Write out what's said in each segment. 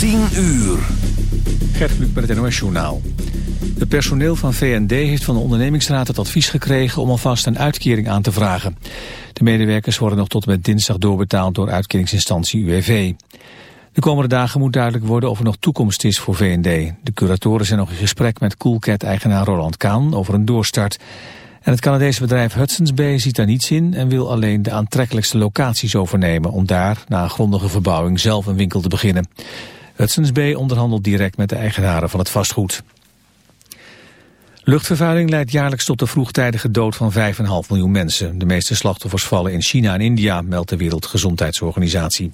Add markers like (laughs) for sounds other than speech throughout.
10 uur. Gert Kluk met het NOS Journaal. Het personeel van VND heeft van de ondernemingsraad het advies gekregen om alvast een uitkering aan te vragen. De medewerkers worden nog tot en met dinsdag doorbetaald door uitkeringsinstantie UWV. De komende dagen moet duidelijk worden of er nog toekomst is voor VND. De curatoren zijn nog in gesprek met Coolcat-eigenaar Roland Kaan over een doorstart. En het Canadese bedrijf Hudson's Bay ziet daar niets in en wil alleen de aantrekkelijkste locaties overnemen om daar, na een grondige verbouwing, zelf een winkel te beginnen. Hudson's Bay onderhandelt direct met de eigenaren van het vastgoed. Luchtvervuiling leidt jaarlijks tot de vroegtijdige dood van 5,5 miljoen mensen. De meeste slachtoffers vallen in China en India, meldt de Wereldgezondheidsorganisatie.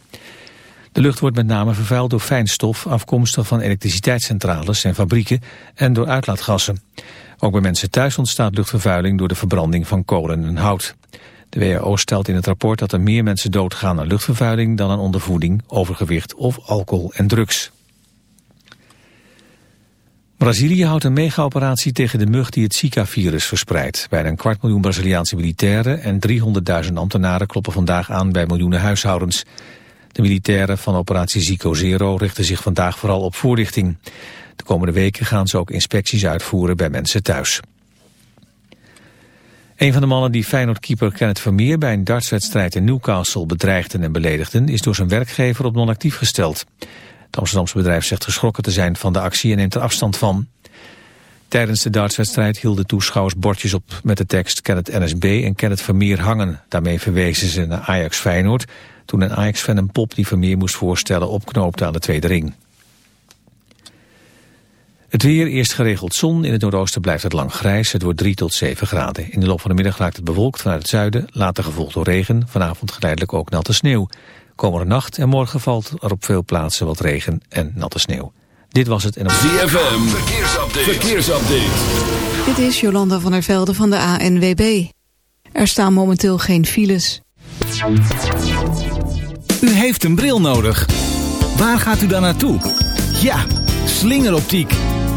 De lucht wordt met name vervuild door fijnstof afkomstig van elektriciteitscentrales en fabrieken en door uitlaatgassen. Ook bij mensen thuis ontstaat luchtvervuiling door de verbranding van kolen en hout. De WHO stelt in het rapport dat er meer mensen doodgaan aan luchtvervuiling dan aan ondervoeding, overgewicht of alcohol en drugs. Brazilië houdt een mega-operatie tegen de mug die het Zika-virus verspreidt. Bijna een kwart miljoen Braziliaanse militairen en 300.000 ambtenaren kloppen vandaag aan bij miljoenen huishoudens. De militairen van operatie Zico Zero richten zich vandaag vooral op voorlichting. De komende weken gaan ze ook inspecties uitvoeren bij mensen thuis. Een van de mannen die Feyenoord-keeper Kenneth Vermeer bij een dartswedstrijd in Newcastle bedreigden en beledigden is door zijn werkgever op non-actief gesteld. Het Amsterdamse bedrijf zegt geschrokken te zijn van de actie en neemt er afstand van. Tijdens de dartswedstrijd hielden toeschouwers bordjes op met de tekst Kenneth NSB en Kenneth Vermeer hangen. Daarmee verwezen ze naar Ajax Feyenoord toen een Ajax-fan een pop die Vermeer moest voorstellen opknoopte aan de tweede ring. Het weer, eerst geregeld zon. In het noordoosten blijft het lang grijs. Het wordt 3 tot 7 graden. In de loop van de middag raakt het bewolkt vanuit het zuiden. Later gevolgd door regen. Vanavond geleidelijk ook natte sneeuw. Komende nacht en morgen valt er op veel plaatsen wat regen en natte sneeuw. Dit was het en op... ZFM, verkeersupdate. verkeersupdate. Dit is Jolanda van der Velde van de ANWB. Er staan momenteel geen files. U heeft een bril nodig. Waar gaat u dan naartoe? Ja, slingeroptiek.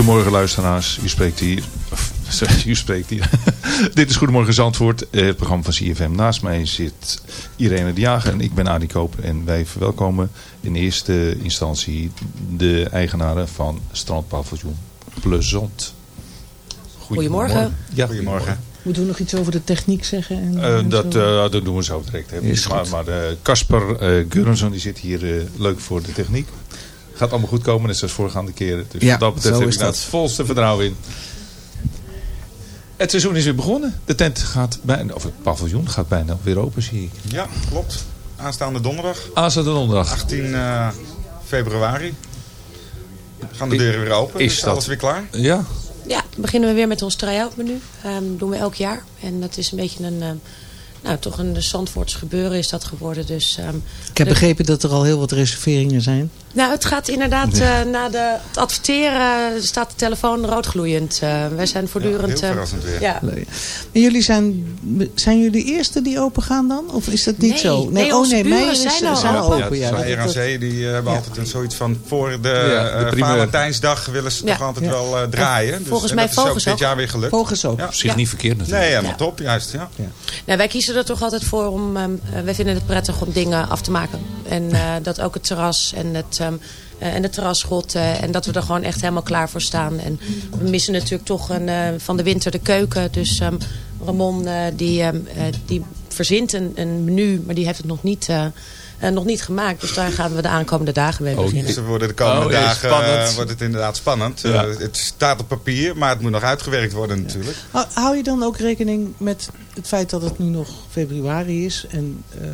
Goedemorgen luisteraars, u spreekt hier. (laughs) u spreekt hier. (laughs) Dit is Goedemorgen Zandvoort, eh, het programma van CFM. Naast mij zit Irene de Jager en ik ben Adi Koper. En wij verwelkomen in eerste instantie de eigenaren van Strandpaviljoen Plezant. Goedemorgen. Ja, Goedemorgen. Moeten we nog iets over de techniek zeggen? En, Eh, en dat, eh, dat doen we zo direct. Hè. Maar, maar eh, Casper eh Gurrenson die zit hier eh, leuk voor de techniek. Gaat allemaal goed komen, net zoals voorgaande keren. Dus Ja, wat dat betreft zo heb ik daar het volste vertrouwen in. Het seizoen is weer begonnen. De tent gaat bijna, of het paviljoen gaat bijna weer open, zie ik. Ja, klopt. Aanstaande donderdag. Aanstaande donderdag. 18 eh, februari. Gaan de deuren weer open. Is Is dat- alles weer klaar? Ja, Ja, dan beginnen we weer met ons try-out menu. Ehm doen we elk jaar. En dat is een beetje een, ehm, nou toch een Zandvoorts gebeuren is dat geworden. Dus, ehm, Ik heb de- begrepen dat er al heel wat reserveringen zijn. Nou, het gaat inderdaad Ja. eh, na de, het adverteren staat de telefoon roodgloeiend. Eh, wij zijn voortdurend... heel eh, verrassend weer. Ja. Leuk. En jullie zijn, zijn jullie de eerste die open gaan dan? Of is dat niet Nee, zo? nee, oh nee, is, zijn al zijn al open. open. Ja, Zee die eh, hebben altijd een zoiets van voor de, Ja, eh, de. Valentijnsdag willen ze Ja. toch altijd Ja. wel eh, draaien. Dus, volgens en mij is ook dit jaar weer gelukt. Vogels ook. Ja. op zich Ja. niet verkeerd natuurlijk. Nee, helemaal top. Juist, ja. Nou, wij kiezen er toch altijd voor om... ehm, eh, wij vinden het prettig om dingen af te maken. En eh, (laughs) dat ook het terras en het... eh, en de terrasgrot. eh, en dat we er gewoon echt helemaal klaar voor staan. En we missen natuurlijk toch een, van de winter de keuken. Dus ehm, Ramon die, die verzint een, een menu. Maar die heeft het nog niet, eh, eh, nog niet gemaakt. Dus daar gaan we de aankomende dagen mee Oh, beginnen. Dus worden de komende Oh, dagen spannend. eh, wordt het inderdaad spannend. Ja. Eh, het staat op papier, maar het moet nog uitgewerkt worden natuurlijk. Hou- Hou je dan ook rekening met het feit dat het nu nog februari is en eh,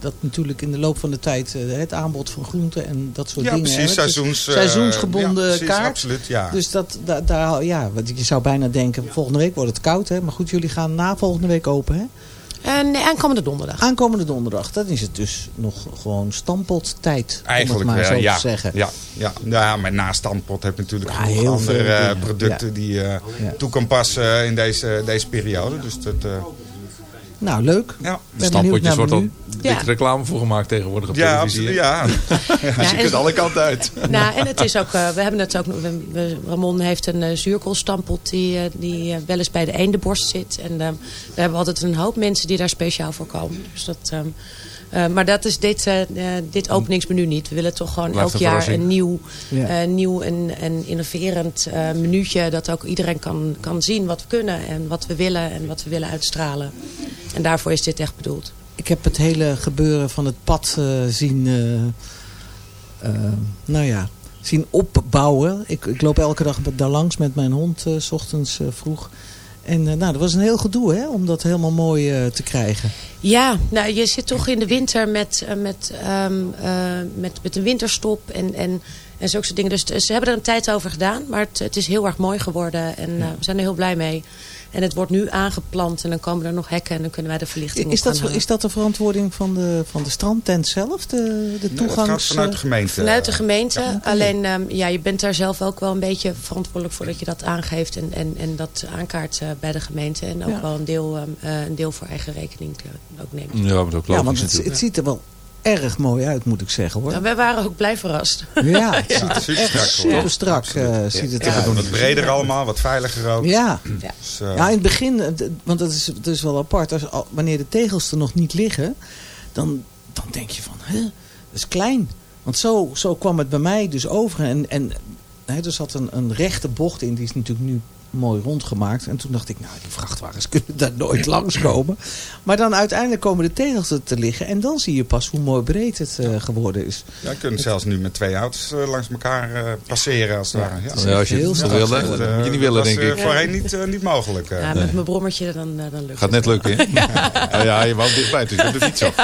dat natuurlijk in de loop van de tijd het aanbod van groenten en dat soort Ja, dingen. precies. is Seizoens, eh, seizoensgebonden ja, precies, kaart. absoluut, ja. Dus dat, da- daar, ja, want je zou bijna denken, volgende week wordt het koud. Hè? Maar goed, jullie gaan na volgende week open. Hè? En nee, aankomende donderdag. Aankomende donderdag, dan is het dus nog gewoon stampottijd. Eigenlijk om het maar wel, zo ja. te zeggen. Ja, ja. ja, maar naast standpot heb je natuurlijk Ja, heel andere veel eh, dingen. producten Ja. die Ja. toe kan passen in deze, deze periode. Dus dat, eh, Nou, leuk. ja. Stampotjes naar wordt al menu. een Ja. beetje reclame voor gemaakt tegenwoordig op Ja, televisie. absoluut. hè? (laughs) Ja. Dus je kunt alle kanten uit. Nou, en het is ook, eh, we hebben het ook, we- we- Ramon heeft een uh, zuurkoolstampot die, eh, die wel eens bij de eendenborst zit. En eh, we hebben altijd een hoop mensen die daar speciaal voor komen. Dus dat, eh, maar dat is dit, eh, dit openingsmenu niet. We willen toch gewoon Blijft elk jaar een nieuw, Ja. eh, nieuw en, en innoverend eh minuutje. Dat ook iedereen kan, kan zien wat we kunnen en wat we willen en wat we willen uitstralen. En daarvoor is dit echt bedoeld. Ik heb het hele gebeuren van het pad eh, zien, nou ja, zien opbouwen. Ik, ik loop elke dag daar langs met mijn hond, eh, s ochtends eh, vroeg. En eh, nou, dat was een heel gedoe hè, om dat helemaal mooi eh, te krijgen. Ja, nou, je zit toch in de winter met, eh, met, ehm, eh, met, met een winterstop en, en, en zulke soort dingen. Dus ze hebben er een tijd over gedaan, maar het, het is heel erg mooi geworden. En we zijn er heel blij mee. En het wordt nu aangeplant en dan komen er nog hekken en dan kunnen wij de verlichting Is op dat, is dat de verantwoording van de, van de strandtent zelf? De, de Nee, dat toegangs... gaat vanuit de gemeente. Vanuit de gemeente. Ja. Alleen, ehm, ja, je bent daar zelf ook wel een beetje verantwoordelijk voor dat je dat aangeeft. En, en, en dat aankaart eh, bij de gemeente. En ook Ja. wel een deel, ehm, eh, een deel voor eigen rekening eh, ook neemt. Ja, maar dat ook ja, want het ziet er wel erg mooi uit, moet ik zeggen hoor. Nou, wij waren ook blij verrast. Ja, (laughs) het ziet Ja, er super echt strak, super strak eh, ziet het Ja, eruit. wat breder allemaal, wat veiliger ook. Ja. Ja. Dus, Ja, in het begin, eh, want dat is, dat is wel apart. Als, al- wanneer de tegels er nog niet liggen, dan, dan denk je van, hè, dat is klein. Want zo, zo kwam het bij mij dus over. En, en hè, er zat een, een rechte bocht in, die is natuurlijk nu mooi rondgemaakt. En toen dacht ik, nou, die vrachtwagens (laughs) kunnen daar nooit langskomen. Maar dan uiteindelijk komen de tegels er te liggen. En dan zie je pas hoe mooi breed het eh, geworden is. ja, je kunt zelfs nu met twee auto's eh, langs elkaar eh, passeren als het ware. Ja. Ja, als je heel het wil, Dat, dat moet je niet willen, dat denk ik. voorheen niet, niet mogelijk. Ja, met mijn brommertje dan, dan lukt Gaat het net wel. lukken, hè? (laughs) Ja, ja je woont dichtbij, dus je hebt de fiets af.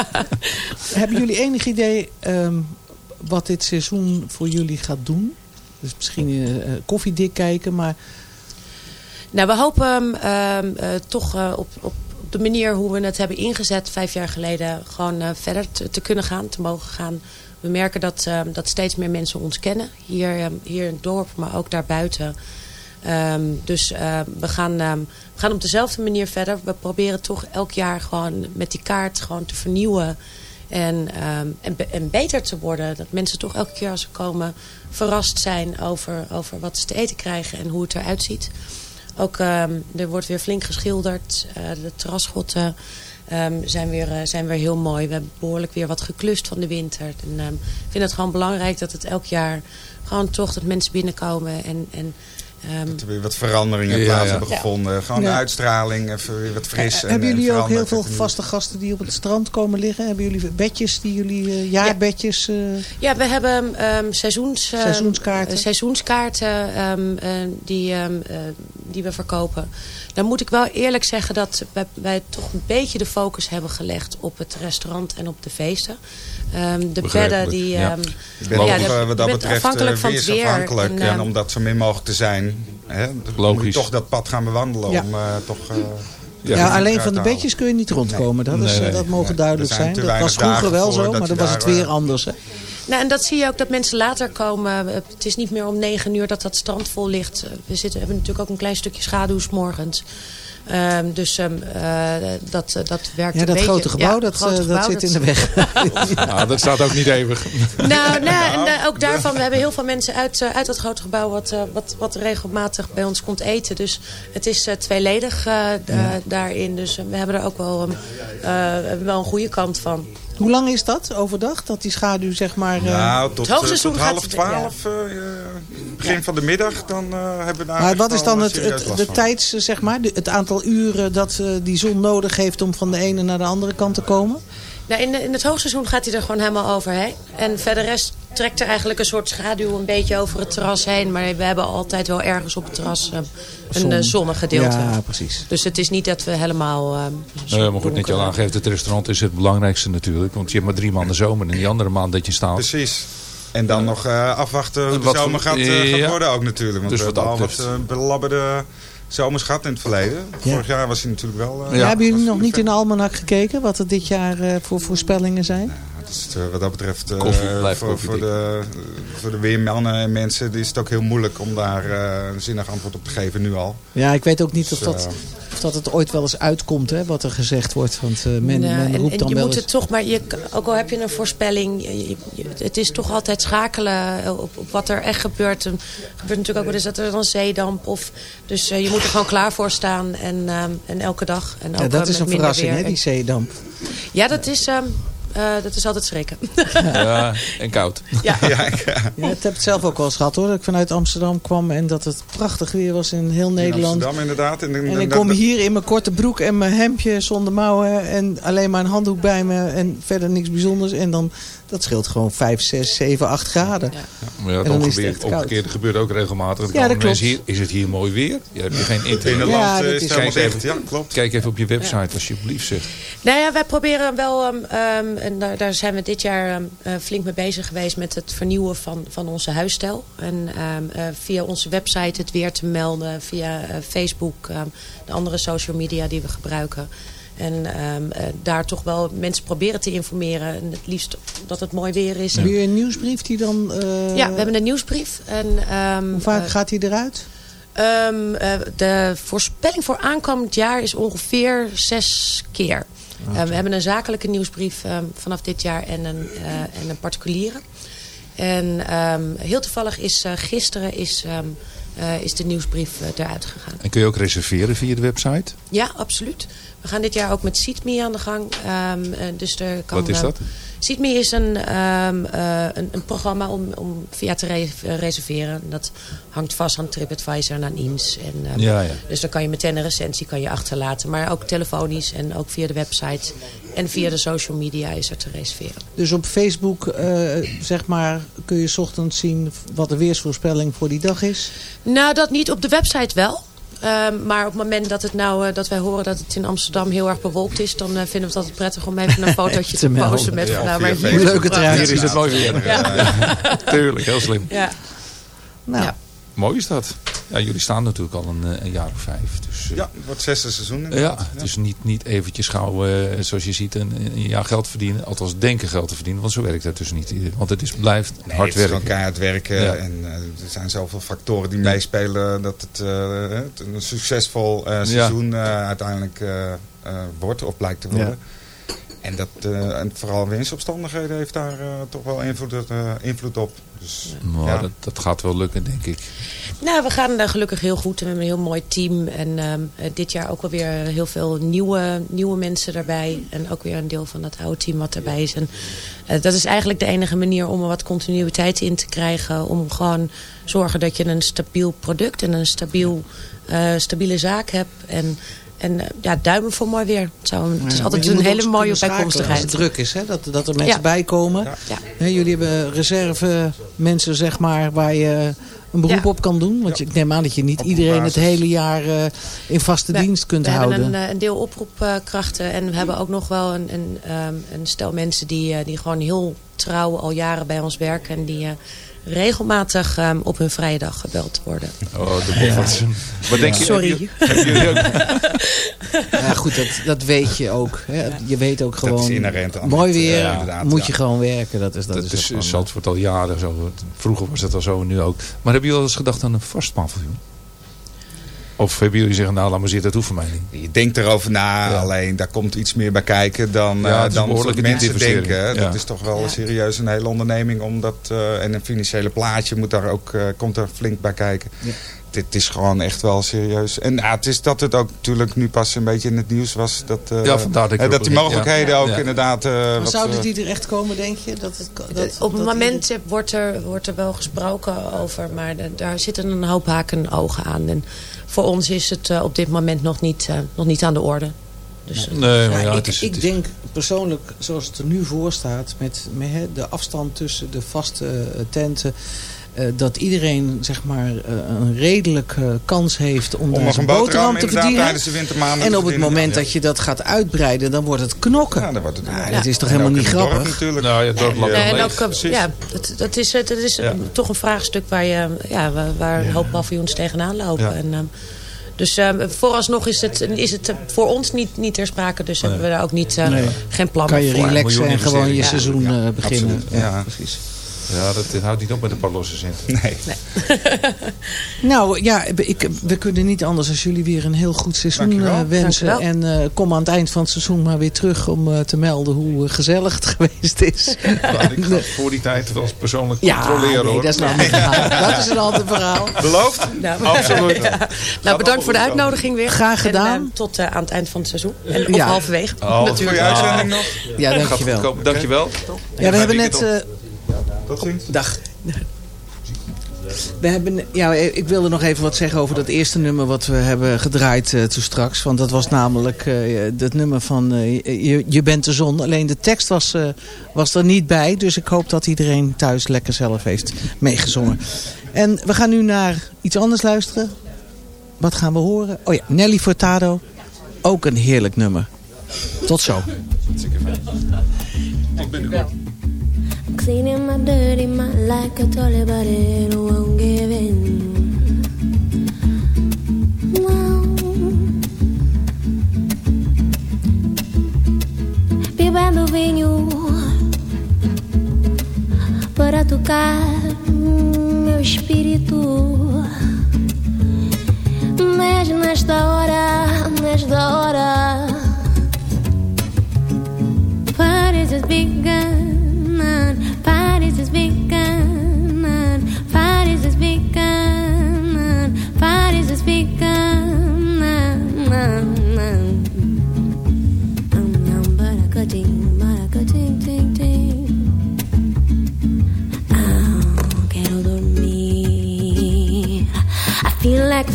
Hebben jullie enig idee ehm, wat dit seizoen voor jullie gaat doen? Dus misschien koffiedik kijken, maar Nou, we hopen ehm, eh, toch eh, op, op de manier hoe we het hebben ingezet vijf jaar geleden gewoon eh, verder te, kunnen gaan, te mogen gaan. We merken dat, ehm, dat steeds meer mensen ons kennen. Hier, ehm, hier in het dorp, maar ook daarbuiten. Ehm, dus we, gaan, ehm, we gaan op dezelfde manier verder. We proberen toch elk jaar gewoon met die kaart gewoon te vernieuwen. En, ehm, en beter te worden. Dat mensen toch elke keer als ze komen verrast zijn over, over wat ze te eten krijgen en hoe het eruit ziet. Ook ehm, er wordt weer flink geschilderd. Eh, de terrasgotten ehm, zijn, weer, eh, zijn weer heel mooi. We hebben behoorlijk weer wat geklust van de winter. En, ehm, ik vind het gewoon belangrijk dat het elk jaar gewoon toch dat mensen binnenkomen en... en ehm, Dat er weer wat veranderingen Ja, plaats ja. hebben Ja. gevonden. Gewoon Ja. de uitstraling, even weer wat fris. Eh, en- hebben en jullie ook heel veel vaste gasten die op het strand komen liggen? Hebben jullie bedjes, die jullie, eh, jaarbedjes? eh, Ja, we hebben ehm, seizoens, ehm, Seizoenskaarten. eh, seizoenskaarten ehm, eh, die, ehm, eh, die we verkopen. Dan moet ik wel eerlijk zeggen dat wij, wij toch een beetje de focus hebben gelegd op het restaurant en op de feesten. Ehm, de bedden die... ja. ehm, ja, de- eh, wat dat betreft afhankelijk eh, van het weer. En, En, ehm, om dat zo min mogelijk te zijn, hè, dan moet je Logisch. toch dat pad gaan bewandelen. Ja. Om eh, toch, eh, ja, die alleen van de bedjes kun je niet rondkomen. Dat, is, Nee, nee. dat mogen duidelijk zijn Dat was vroeger wel zo, maar dan was het weer anders. Hè? Nou, en dat zie je ook dat mensen later komen. Het is niet meer om negen uur dat dat strand vol ligt. We zitten, hebben natuurlijk ook een klein stukje schaduw 's morgens. Ehm, dus ehm, eh, dat, dat werkt Ja, een dat beetje. grote gebouw, Ja, dat, grote eh, dat gebouw, zit in de weg. (laughs) Nou, dat staat ook niet eeuwig. Nou, nou, en eh, ook daarvan, we hebben heel veel mensen uit, eh, uit dat grote gebouw wat, eh, wat, wat regelmatig bij ons komt eten. Dus het is eh, tweeledig eh, da- daarin. Dus eh, we hebben er ook wel, um, eh, we hebben wel een goede kant van. Hoe lang is dat overdag? Dat die schaduw zeg maar... eh, tot, Het eh, hoogseizoen tot gaat half twaalf, eh, eh, begin van de middag, dan eh, hebben we daar maar wat is dan eh, het, de tijds, zeg maar, de- het aantal uren dat eh, die zon nodig heeft om van de ene naar de andere kant te komen? Nou, in, de- in het hoogseizoen gaat hij er gewoon helemaal overheen. En verder rest trekt er eigenlijk een soort schaduw een beetje over het terras heen. Maar we hebben altijd wel ergens op het terras eh, een Zon. eh, zonnegedeelte. Ja, precies. Dus het is niet dat we helemaal... eh, Nee, maar goed, net je al aangeeft, het restaurant is het belangrijkste natuurlijk. Want je hebt maar drie maanden zomer en die andere maand dat je staat. Precies. En dan nog eh, afwachten hoe de Wat zomer gaat, gaat ja. worden ook natuurlijk. Want Dus we wat hebben al wat belabberde zomers gehad in het verleden. Vorig jaar was hij natuurlijk wel... eh, Ja, hebben jullie nog niet in de almanak gekeken wat er dit jaar eh, voor voorspellingen zijn? Dus eh, wat dat betreft, eh, Koffie, voor, koffie voor, de, voor de weermannen en mensen is het ook heel moeilijk om daar eh, een zinnig antwoord op te geven nu al. Ja, ik weet ook niet of Dus, dat, of dat het ooit wel eens uitkomt, hè, wat er gezegd wordt. Want men, Nou, men en, roept en dan je wel moet eens... het toch, maar je, ook al heb je een voorspelling, je- je- je- het is toch altijd schakelen op, op wat er echt gebeurt. Er gebeurt natuurlijk ook wel eens dat er dan zeedamp of, dus je moet er gewoon klaar voor staan en, ehm, en elke dag. En ook, Ja, dat is een verrassing, hè, die zeedamp. Ja, dat is, ehm, eh, dat is altijd schrikken. Ja, (laughs) en koud. Ja. ja, ik, eh, Ja, ik heb het zelf ook wel eens gehad hoor, dat ik vanuit Amsterdam kwam en dat het prachtig weer was in heel in Nederland. Amsterdam inderdaad. En, En ik kom hier in mijn korte broek en mijn hemdje zonder mouwen en alleen maar een handdoek bij me en verder niks bijzonders. En dan, dat scheelt gewoon 5, 6, 7, 8 graden. Maar ja, het omgekeerde, omgekeerde gebeurt ook regelmatig. Dan Ja, dat klopt. Hier, is het hier mooi weer? Ja, heb je geen internet. Binnenland Ja, eh, is Kijk even. Ja, klopt. Kijk even op je website alsjeblieft zeg. Nou ja, wij proberen wel, ehm, ehm, en daar, daar zijn we dit jaar eh, flink mee bezig geweest met het vernieuwen van, van onze huisstijl. En ehm, eh, via onze website het weer te melden, via eh, Facebook, ehm, de andere social media die we gebruiken. En ehm, eh, daar toch wel mensen proberen te informeren. En het liefst dat het mooi weer is. Hebben jullie een nieuwsbrief die dan... eh, Ja, we hebben een nieuwsbrief. En, ehm, Hoe vaak eh, gaat die eruit? Ehm, eh, de voorspelling voor aankomend jaar is ongeveer zes keer. Eh, we hebben een zakelijke nieuwsbrief vanaf dit jaar en een, en een particuliere. En heel toevallig is gisteren is, eh, is de nieuwsbrief eh, eruit gegaan. En kun je ook reserveren via de website? Ja, absoluut. We gaan dit jaar ook met SeatMe aan de gang. Ehm, eh, dus er kan, Wat is dat? SeatMe is een, ehm, eh, een, een programma om, om via te re- eh, reserveren. Dat hangt vast aan TripAdvisor en aan INS. En, ehm, Ja, ja. Dus dan kan je meteen een recensie kan je achterlaten. Maar ook telefonisch en ook via de website. En via de social media is er te reserveren. Dus op Facebook, eh, zeg maar, kun je 's ochtends zien wat de weersvoorspelling voor die dag is. Nou, dat niet. Op de website wel. Ehm, maar op het moment dat, het nou, eh, dat wij horen dat het in Amsterdam heel erg bewolkt is... dan eh, vinden we het altijd prettig om even een (laughs) fotootje te, Te melden. posten. Met Ja, van, nou, maar hier Facebook. is Leuk het prachtig. eruit Hier is het mooi weer. Ja. (laughs) Tuurlijk, heel slim. Ja. Nou, Ja. Mooi is dat. Ja, jullie staan natuurlijk al een, eh, een jaar of vijf. Dus, eh, Ja, het wordt zesde seizoen Ja, inderdaad. het is niet, niet eventjes gauw, eh, zoals je ziet, een, een jaar geld verdienen. Althans, denken geld te verdienen, want zo werkt het dus niet. Want het is, blijft Nee, hard het is gewoon werken. keihard werken. Ja. En er zijn zoveel factoren die meespelen dat het, eh, het een succesvol eh, seizoen eh, uiteindelijk wordt of blijkt te worden. En, dat, eh, en vooral winstopstandigheden heeft daar eh, toch wel invloed, eh, invloed op. Dus, Nou, ja. dat, dat gaat wel lukken, denk ik. Nou, we gaan daar gelukkig heel goed. We hebben een heel mooi team. En ehm, eh, dit jaar ook alweer heel veel nieuwe, nieuwe mensen daarbij. En ook weer een deel van dat oude team wat erbij is. En eh, dat is eigenlijk de enige manier om er wat continuïteit in te krijgen. Om gewoon zorgen dat je een stabiel product en een stabiel, eh, stabiele zaak hebt. En, en ja, duimen voor mooi weer. Het, zou, het is Ja, altijd een hele mooie bijkomstigheid. Als het druk is, hè? Dat, dat er mensen Ja. bij komen. Ja. Hè, jullie hebben reserve mensen, zeg maar, waar je een beroep Ja. op kan doen. Want ik neem aan dat je niet iedereen het hele jaar eh, in vaste We- dienst kunt we houden. hebben een, eh, een deel oproepkrachten. En we hebben ook nog wel een, een, ehm, een stel mensen die, eh, die gewoon heel trouw al jaren bij ons werken. En die eh, regelmatig ehm, op hun vrije dag gebeld worden. Oh, de Bofferts. Wat denk je? Sorry. (laughs) Ja, goed, dat, dat weet je ook. Hè? Je weet ook Dat is gewoon, inherent aan mooi het, eh, weer, inderdaad, moet ja. je gewoon werken. Dat is, dat Dat is, is Zandvoort al jaren zo. Vroeger was dat al zo en nu ook. Maar hebben jullie al eens gedacht aan een vast paviljoen? Of hebben jullie zeggen, nou laat maar zitten, dat hoeft voor mij niet. Je denkt erover na, alleen daar komt iets meer bij kijken dan, Ja, eh, dan mensen denken. Ja. Dat is toch wel serieus een hele onderneming. Omdat, eh, en een financiële plaatje moet daar ook, eh, komt er flink bij kijken. Dit is gewoon echt wel serieus. En ja, het is dat het ook natuurlijk nu pas een beetje in het nieuws was. Dat, eh, Ja, vandaar dat ik eh, dat erop die mogelijkheden ja. ook Ja. inderdaad... eh, Maar wat, zouden eh, die er echt komen, denk je? Dat het, dat, Op het moment eh, wordt er, wordt er wel gesproken over, maar de- daar zitten een hoop haken en ogen aan. En voor ons is het eh, op dit moment nog niet, eh, nog niet aan de orde. Dus, eh, Nee, maar Ja, ja, ik het is... ik denk persoonlijk, zoals het er nu voor staat... met, met de afstand tussen de vaste eh, tenten... eh, dat iedereen zeg maar, eh, een redelijke kans heeft om, Om daar nog zijn een boterham boterham te verdienen. tijdens de wintermaanden En op het moment dat je dat gaat uitbreiden, dan wordt het knokken. Ja, dan wordt het Nou, ja. dat is toch En helemaal niet het dorp grappig? natuurlijk. Nou ja, dorp Ja, en ook, eh, ja, dat, dat is, het dat is Ja. toch een vraagstuk waar, je, ja, waar, waar een hoop paviljoens tegenaan lopen. Ja. En, ehm, dus ehm, vooralsnog is het, is het voor ons niet, niet ter sprake. Dus hebben we daar ook niet, eh, Nee. geen plan Kan je voor. relaxen en gewoon je seizoen eh, beginnen. absoluut. Ja. precies. Ja, dat, dat houdt niet op met een paar losse centen. Nee. (laughs) Nou ja, ik, we kunnen niet anders als jullie weer een heel goed seizoen Dankjewel. eh, wensen. Dankjewel. En eh, kom aan het eind van het seizoen maar weer terug om eh, te melden hoe gezellig het (laughs) geweest is. Nou, ik ga voor die tijd wel eens persoonlijk Ja, controleren nee, hoor. dat is verhaal. (laughs) Dat is een ander verhaal. Beloofd? Nou, Absoluut. ja. Nou, bedankt voor de uitnodiging weer. Graag gedaan. En, eh, tot aan het eind van het seizoen. En of Ja. halverwege. Oh, natuurlijk. Goeie uitzending nog. Ja, dankjewel. Dankjewel. Ja, we hebben net... eh, dag. We hebben, ja, ik wilde nog even wat zeggen over dat eerste nummer wat we hebben gedraaid eh, toen straks. Want dat was namelijk eh dat nummer van eh, je, je bent de zon. Alleen de tekst was, eh, was er niet bij. Dus ik hoop dat iedereen thuis lekker zelf heeft meegezongen. En we gaan nu naar iets anders luisteren. Wat gaan we horen? Oh ja, Nelly Furtado. Ook een heerlijk nummer. Tot zo. Cleaning my dirty mind like a toilet, but it won't give in. Bebendo vinho para tocar meu espírito.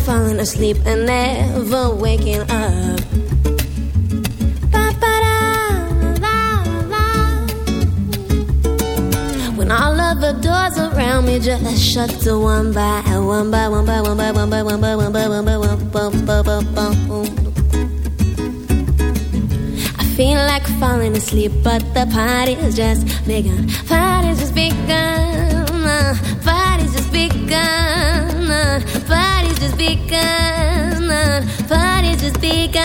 Falling asleep and never waking up. When all of the doors around me just shut to one by one by one by one by one by one by one by one by one bum, bum, bum. I feel like falling asleep, but the party's just begun. Party's just begun. Party's just begun. Begun. Party's just begun.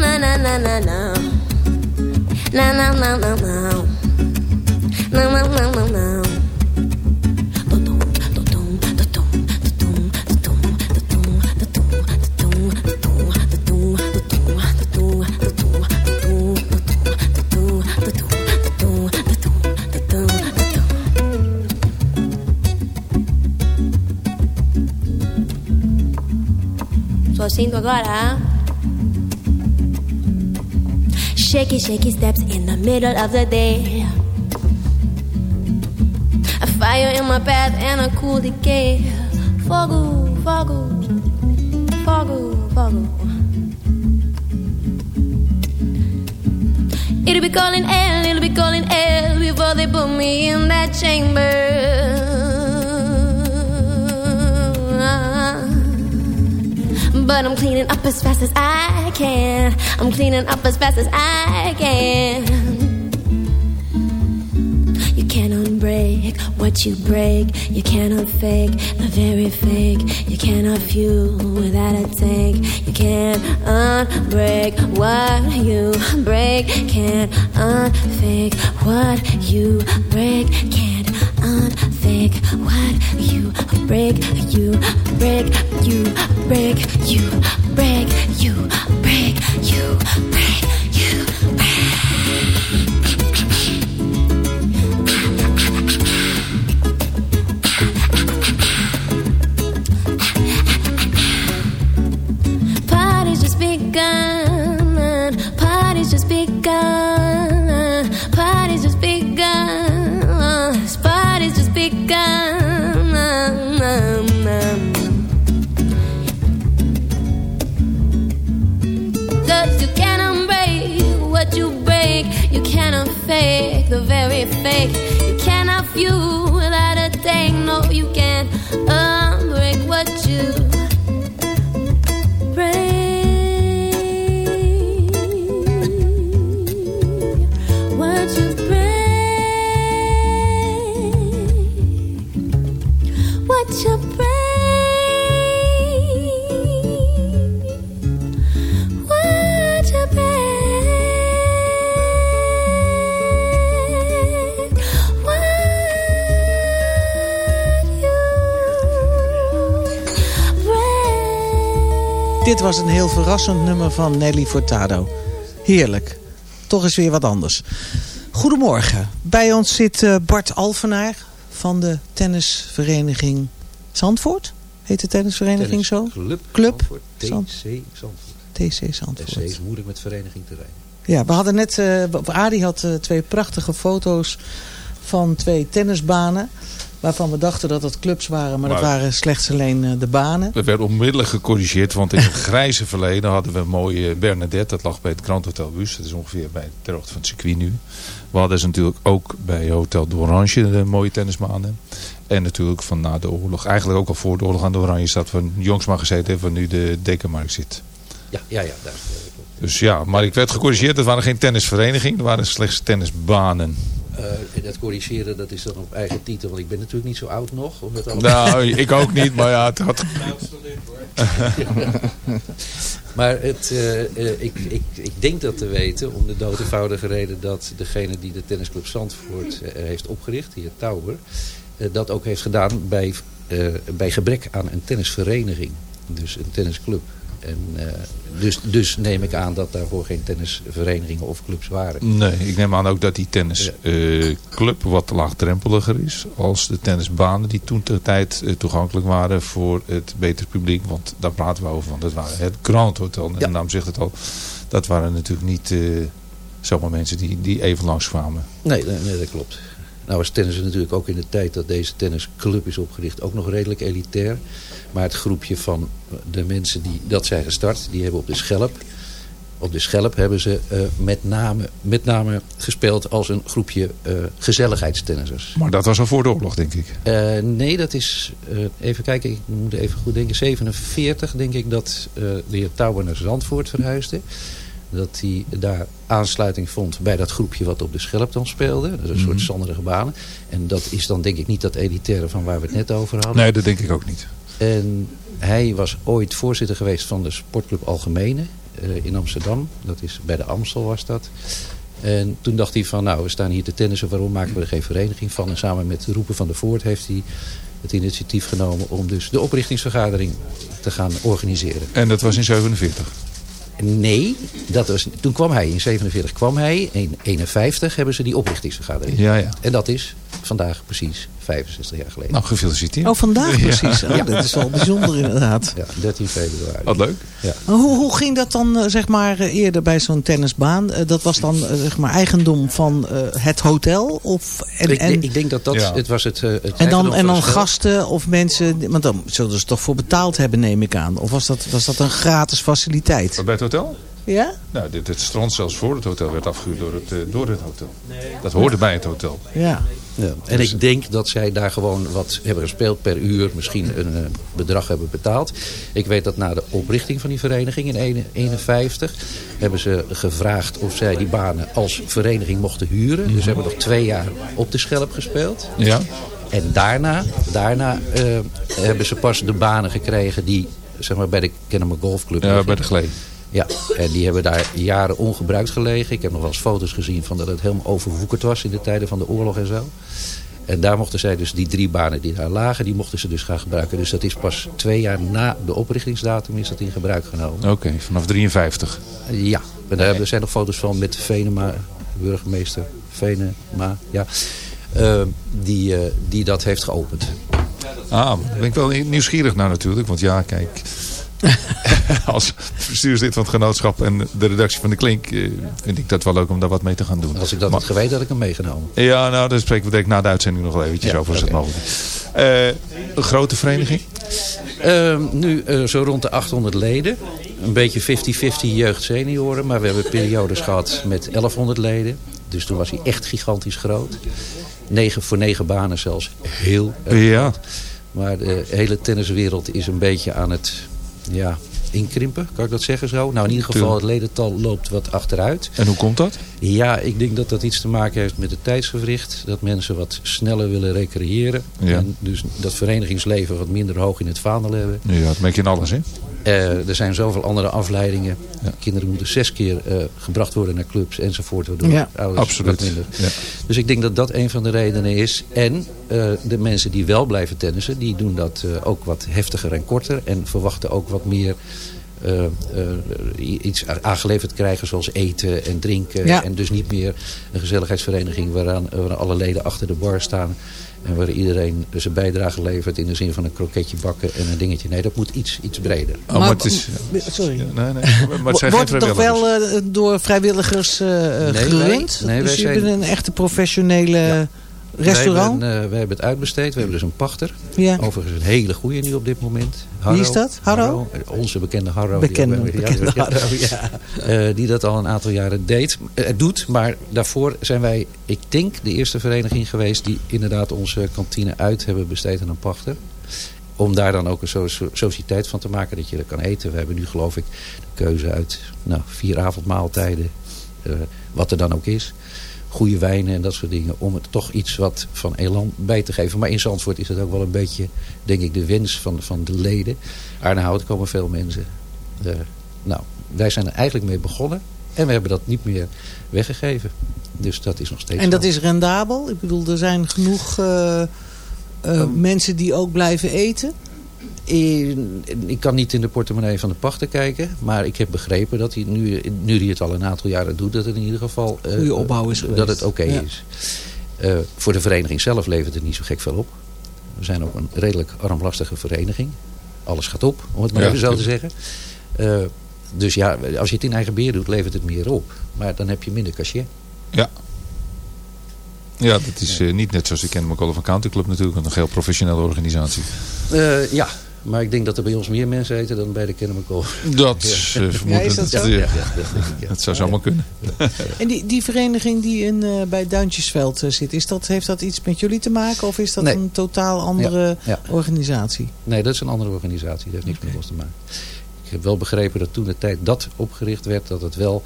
Na na na na na. Na na na na na. No, no, no, no, no. Sinto agora. Ah? Shaky, shaky steps in the middle of the day. A fire in my path and a cool decay. Fogo, fogo, fogo, fogo. It'll be calling air, it'll be calling air before they put me in that chamber. But I'm cleaning up as fast as I can. I'm cleaning up as fast as I can. You cannot break what you break. You cannot fake the very fake. You cannot fuel without a tank. You can't unbreak what you break. Can't unfake what you break. Can't unfake what you break. You break. You break. You break. You break. Dit was een heel verrassend nummer van Nelly Furtado. Heerlijk. Toch is weer wat anders. Goedemorgen. Bij ons zit eh, Bart Alvenaar van de tennisvereniging Zandvoort. Heet de tennisvereniging zo? Club. Club. Zandvoort. Zand- TC Zandvoort. TC Zandvoort. TC is moeilijk met vereniging te rijden. Ja, we hadden net, eh Adi had eh, twee prachtige foto's van twee tennisbanen. Waarvan we dachten dat het clubs waren, maar, dat waren slechts alleen eh, de banen. Dat werd onmiddellijk gecorrigeerd, want in het (laughs) grijze verleden hadden we een mooie Bernadette. Dat lag bij het Grand Hotel Bus. Dat is ongeveer bij ter hoogte van het circuit nu. We hadden ze natuurlijk ook bij Hotel de Orange, de mooie tennisbanen. En natuurlijk van na de oorlog, eigenlijk ook al voor de oorlog aan de Oranje staat van Jongsma gezeten heeft, waar nu de Dekenmarkt zit. Ja, ja, ja. Daar, Dus ja, maar ik werd gecorrigeerd. Het waren geen tennisvereniging, het waren slechts tennisbanen. Eh, en dat corrigeren, dat is dan op eigen titel. Want ik ben natuurlijk niet zo oud nog. Om dat allemaal- Nou, ik ook niet, maar ja, het had... (laughs) maar het, eh, eh, ik, ik, ik denk dat te weten om de dood eenvoudige reden dat degene die de tennisclub Zandvoort eh, heeft opgericht, de heer Tauber, eh, dat ook heeft gedaan bij, eh, bij gebrek aan een tennisvereniging. Dus een tennisclub. En, eh, dus, dus neem ik aan dat daarvoor geen tennisverenigingen of clubs waren. Nee, ik neem aan ook dat die tennisclub wat laagdrempeliger is als de tennisbanen die toen ter tijd eh, toegankelijk waren voor het beter publiek. Want daar praten we over, want dat waren het Grand Hotel. En de naam zegt het al, dat waren natuurlijk niet eh, zomaar mensen die, die even langs kwamen. Nee, nee, nee, dat klopt. Nou was tennis natuurlijk ook in de tijd dat deze tennisclub is opgericht ook nog redelijk elitair. Maar het groepje van de mensen die dat zijn gestart, die hebben op de Schelp. Op de Schelp hebben ze eh, met, name, met name gespeeld als een groepje eh gezelligheidstennissers. Maar dat was al voor de oorlog, denk ik. Eh, nee, dat is, even kijken, ik moet even goed denken, 47 denk ik dat de heer Tauber naar Zandvoort verhuisde. Dat hij daar aansluiting vond bij dat groepje wat op de Schelp dan speelde. Dat is een soort Mhm. zanderige banen. En dat is dan denk ik niet dat elitaire van waar we het net over hadden. Nee, dat denk ik ook niet. En hij was ooit voorzitter geweest van de Sportclub Algemene eh, in Amsterdam. Dat is bij de Amstel was dat. En toen dacht hij van nou we staan hier te tennissen. Waarom maken we er geen vereniging van? En samen met Roepen van der Voort heeft hij het initiatief genomen om dus de oprichtingsvergadering te gaan organiseren. En dat was in 47. Nee, dat was, toen kwam hij. In 47 kwam hij. In 51 hebben ze die oprichtingsvergadering. Ja, ja. En dat is vandaag precies 65 jaar geleden. Nou, gefeliciteerd. Oh, vandaag Ja. precies. Oh, Dat is wel bijzonder inderdaad. Ja, 13 februari. Wat leuk. Ja. Hoe, hoe ging dat dan eh, zeg maar eh, eerder bij zo'n tennisbaan? Eh, Dat was dan zeg maar eigendom van eh, het hotel? Of, en, ik, en, denk- ik denk dat dat Ja. het was het, het en dan, en dan gasten of mensen... Want dan zullen ze toch voor betaald hebben, neem ik aan. Of was dat, was dat een gratis faciliteit? Hotel? Ja? Nou, dit, het strand zelfs voor het hotel werd afgehuurd door het, eh, door het hotel. Dat hoorde bij het hotel. Ja. Ja. En ik denk dat zij daar gewoon wat hebben gespeeld per uur. Misschien een eh, bedrag hebben betaald. Ik weet dat na de oprichting van die vereniging in 1951... hebben ze gevraagd of zij die banen als vereniging mochten huren. Dus ze hebben nog twee jaar op de schelp gespeeld. Ja. En daarna, daarna eh, hebben ze pas de banen gekregen die zeg maar, bij de Kennemer Golfclub Ja, bij de Glee. Ja, en die hebben daar jaren ongebruikt gelegen. Ik heb nog wel eens foto's gezien van dat het helemaal overwoekerd was in de tijden van de oorlog en zo. En daar mochten zij dus die drie banen die daar lagen, die mochten ze dus gaan gebruiken. Dus dat is pas twee jaar na de oprichtingsdatum is dat in gebruik genomen. Oké, vanaf 53. Ja, en daar zijn nog foto's van met Venema, burgemeester Venema, ja. eh, die, eh, die dat heeft geopend. Ah, daar ben ik wel nieuwsgierig naar natuurlijk. Want ja, kijk... (laughs) als bestuurslid van het genootschap en de redactie van de Klink... eh, vind ik dat wel leuk om daar wat mee te gaan doen. Als ik dat Maar- had geweten, had ik hem meegenomen. Ja, nou, daar spreken we denk ik na de uitzending nog wel eventjes Ja, over als het mogelijk is. Eh, een grote vereniging? Ehm, nu eh, zo rond de 800 leden. Een beetje 50-50 jeugd senioren. Maar we hebben periodes gehad met 1100 leden. Dus toen was hij echt gigantisch groot. Negen, voor negen banen zelfs heel erg Ja. Maar de hele tenniswereld is een beetje aan het ja, inkrimpen. Kan ik dat zeggen zo? Nou in ieder geval het ledental loopt wat achteruit. En hoe komt dat? Ja, ik denk dat dat iets te maken heeft met het tijdsgewricht. Dat mensen wat sneller willen recreëren. Ja. En dus dat verenigingsleven wat minder hoog in het vaandel hebben. Ja, dat merk je in alles, hè? Eh, er zijn zoveel andere afleidingen. Kinderen moeten zes keer eh, gebracht worden naar clubs enzovoort. Waardoor Ja, ouders absoluut. wat minder. Ja. Dus ik denk dat dat een van de redenen is. En eh, de mensen die wel blijven tennissen, die doen dat eh, ook wat heftiger en korter. En verwachten ook wat meer eh, eh, iets aangeleverd krijgen zoals eten en drinken. Ja. En dus niet meer een gezelligheidsvereniging waaraan, waar alle leden achter de bar staan. En waar iedereen zijn bijdrage levert in de zin van een kroketje bakken en een dingetje. Nee, dat moet iets, iets breder. Oh, maar het is... Sorry. Nee, nee. (laughs) Maar het zijn Wordt het toch wel eh, door vrijwilligers eh, Nee, gerund? wij- nee, dus wij hebben zijn- een echte professionele restaurant? Hebben, eh, hebben het uitbesteed. We hebben dus een pachter. Ja. Overigens een hele goede nu op dit moment. Wie is dat? Harro? Onze bekende Harro. Bekende- die, bekende ja, Harro, ja. (laughs) Eh, die dat al een aantal jaren deed, eh, doet. Maar daarvoor zijn wij, ik denk, de eerste vereniging geweest... die inderdaad onze kantine uit hebben besteed aan een pachter. Om daar dan ook een so so- sociëteit van te maken dat je er kan eten. We hebben nu geloof ik de keuze uit nou, vier avondmaaltijden. eh, wat er dan ook is. Goede wijnen en dat soort dingen. Om het toch iets wat van elan bij te geven. Maar in Zandvoort is het ook wel een beetje, denk ik, de wens van, van de leden. Arnhout komen veel mensen. Eh, nou, wij zijn er eigenlijk mee begonnen. En we hebben dat niet meer weggegeven. Dus dat is nog steeds En dat zo. is rendabel? Ik bedoel, er zijn genoeg eh, eh, Ehm. mensen die ook blijven eten? In- Ik kan niet in de portemonnee van de pachter kijken. Maar ik heb begrepen dat hij nu, nu hij het al een aantal jaren doet... dat het in ieder geval eh, Goede opbouw is dat geweest. het oké Ja. is. Eh, voor de vereniging zelf levert het niet zo gek veel op. We zijn ook een redelijk armlastige vereniging. Alles gaat op, om het maar Ja, even zo te zeggen. Eh, dus ja, als je het in eigen beheer doet, levert het meer op. Maar dan heb je minder cachet. Ja. Ja, dat is eh, niet net zoals ik ken McCullough County Club natuurlijk. Een heel professionele organisatie. Eh, ja, maar ik denk dat er bij ons meer mensen eten dan bij de Kennemercol. Dat is eh, is dat zo? Ja, dat denk ik, ja. dat zou zomaar kunnen. (laughs) En die, die vereniging die in, eh, bij Duintjesveld zit, is dat, heeft dat iets met jullie te maken? Of is dat Nee. een totaal andere Ja, ja. organisatie? Nee, dat is een andere organisatie. Dat heeft niks met ons te maken. Ik heb wel begrepen dat toen de tijd dat opgericht werd... dat het wel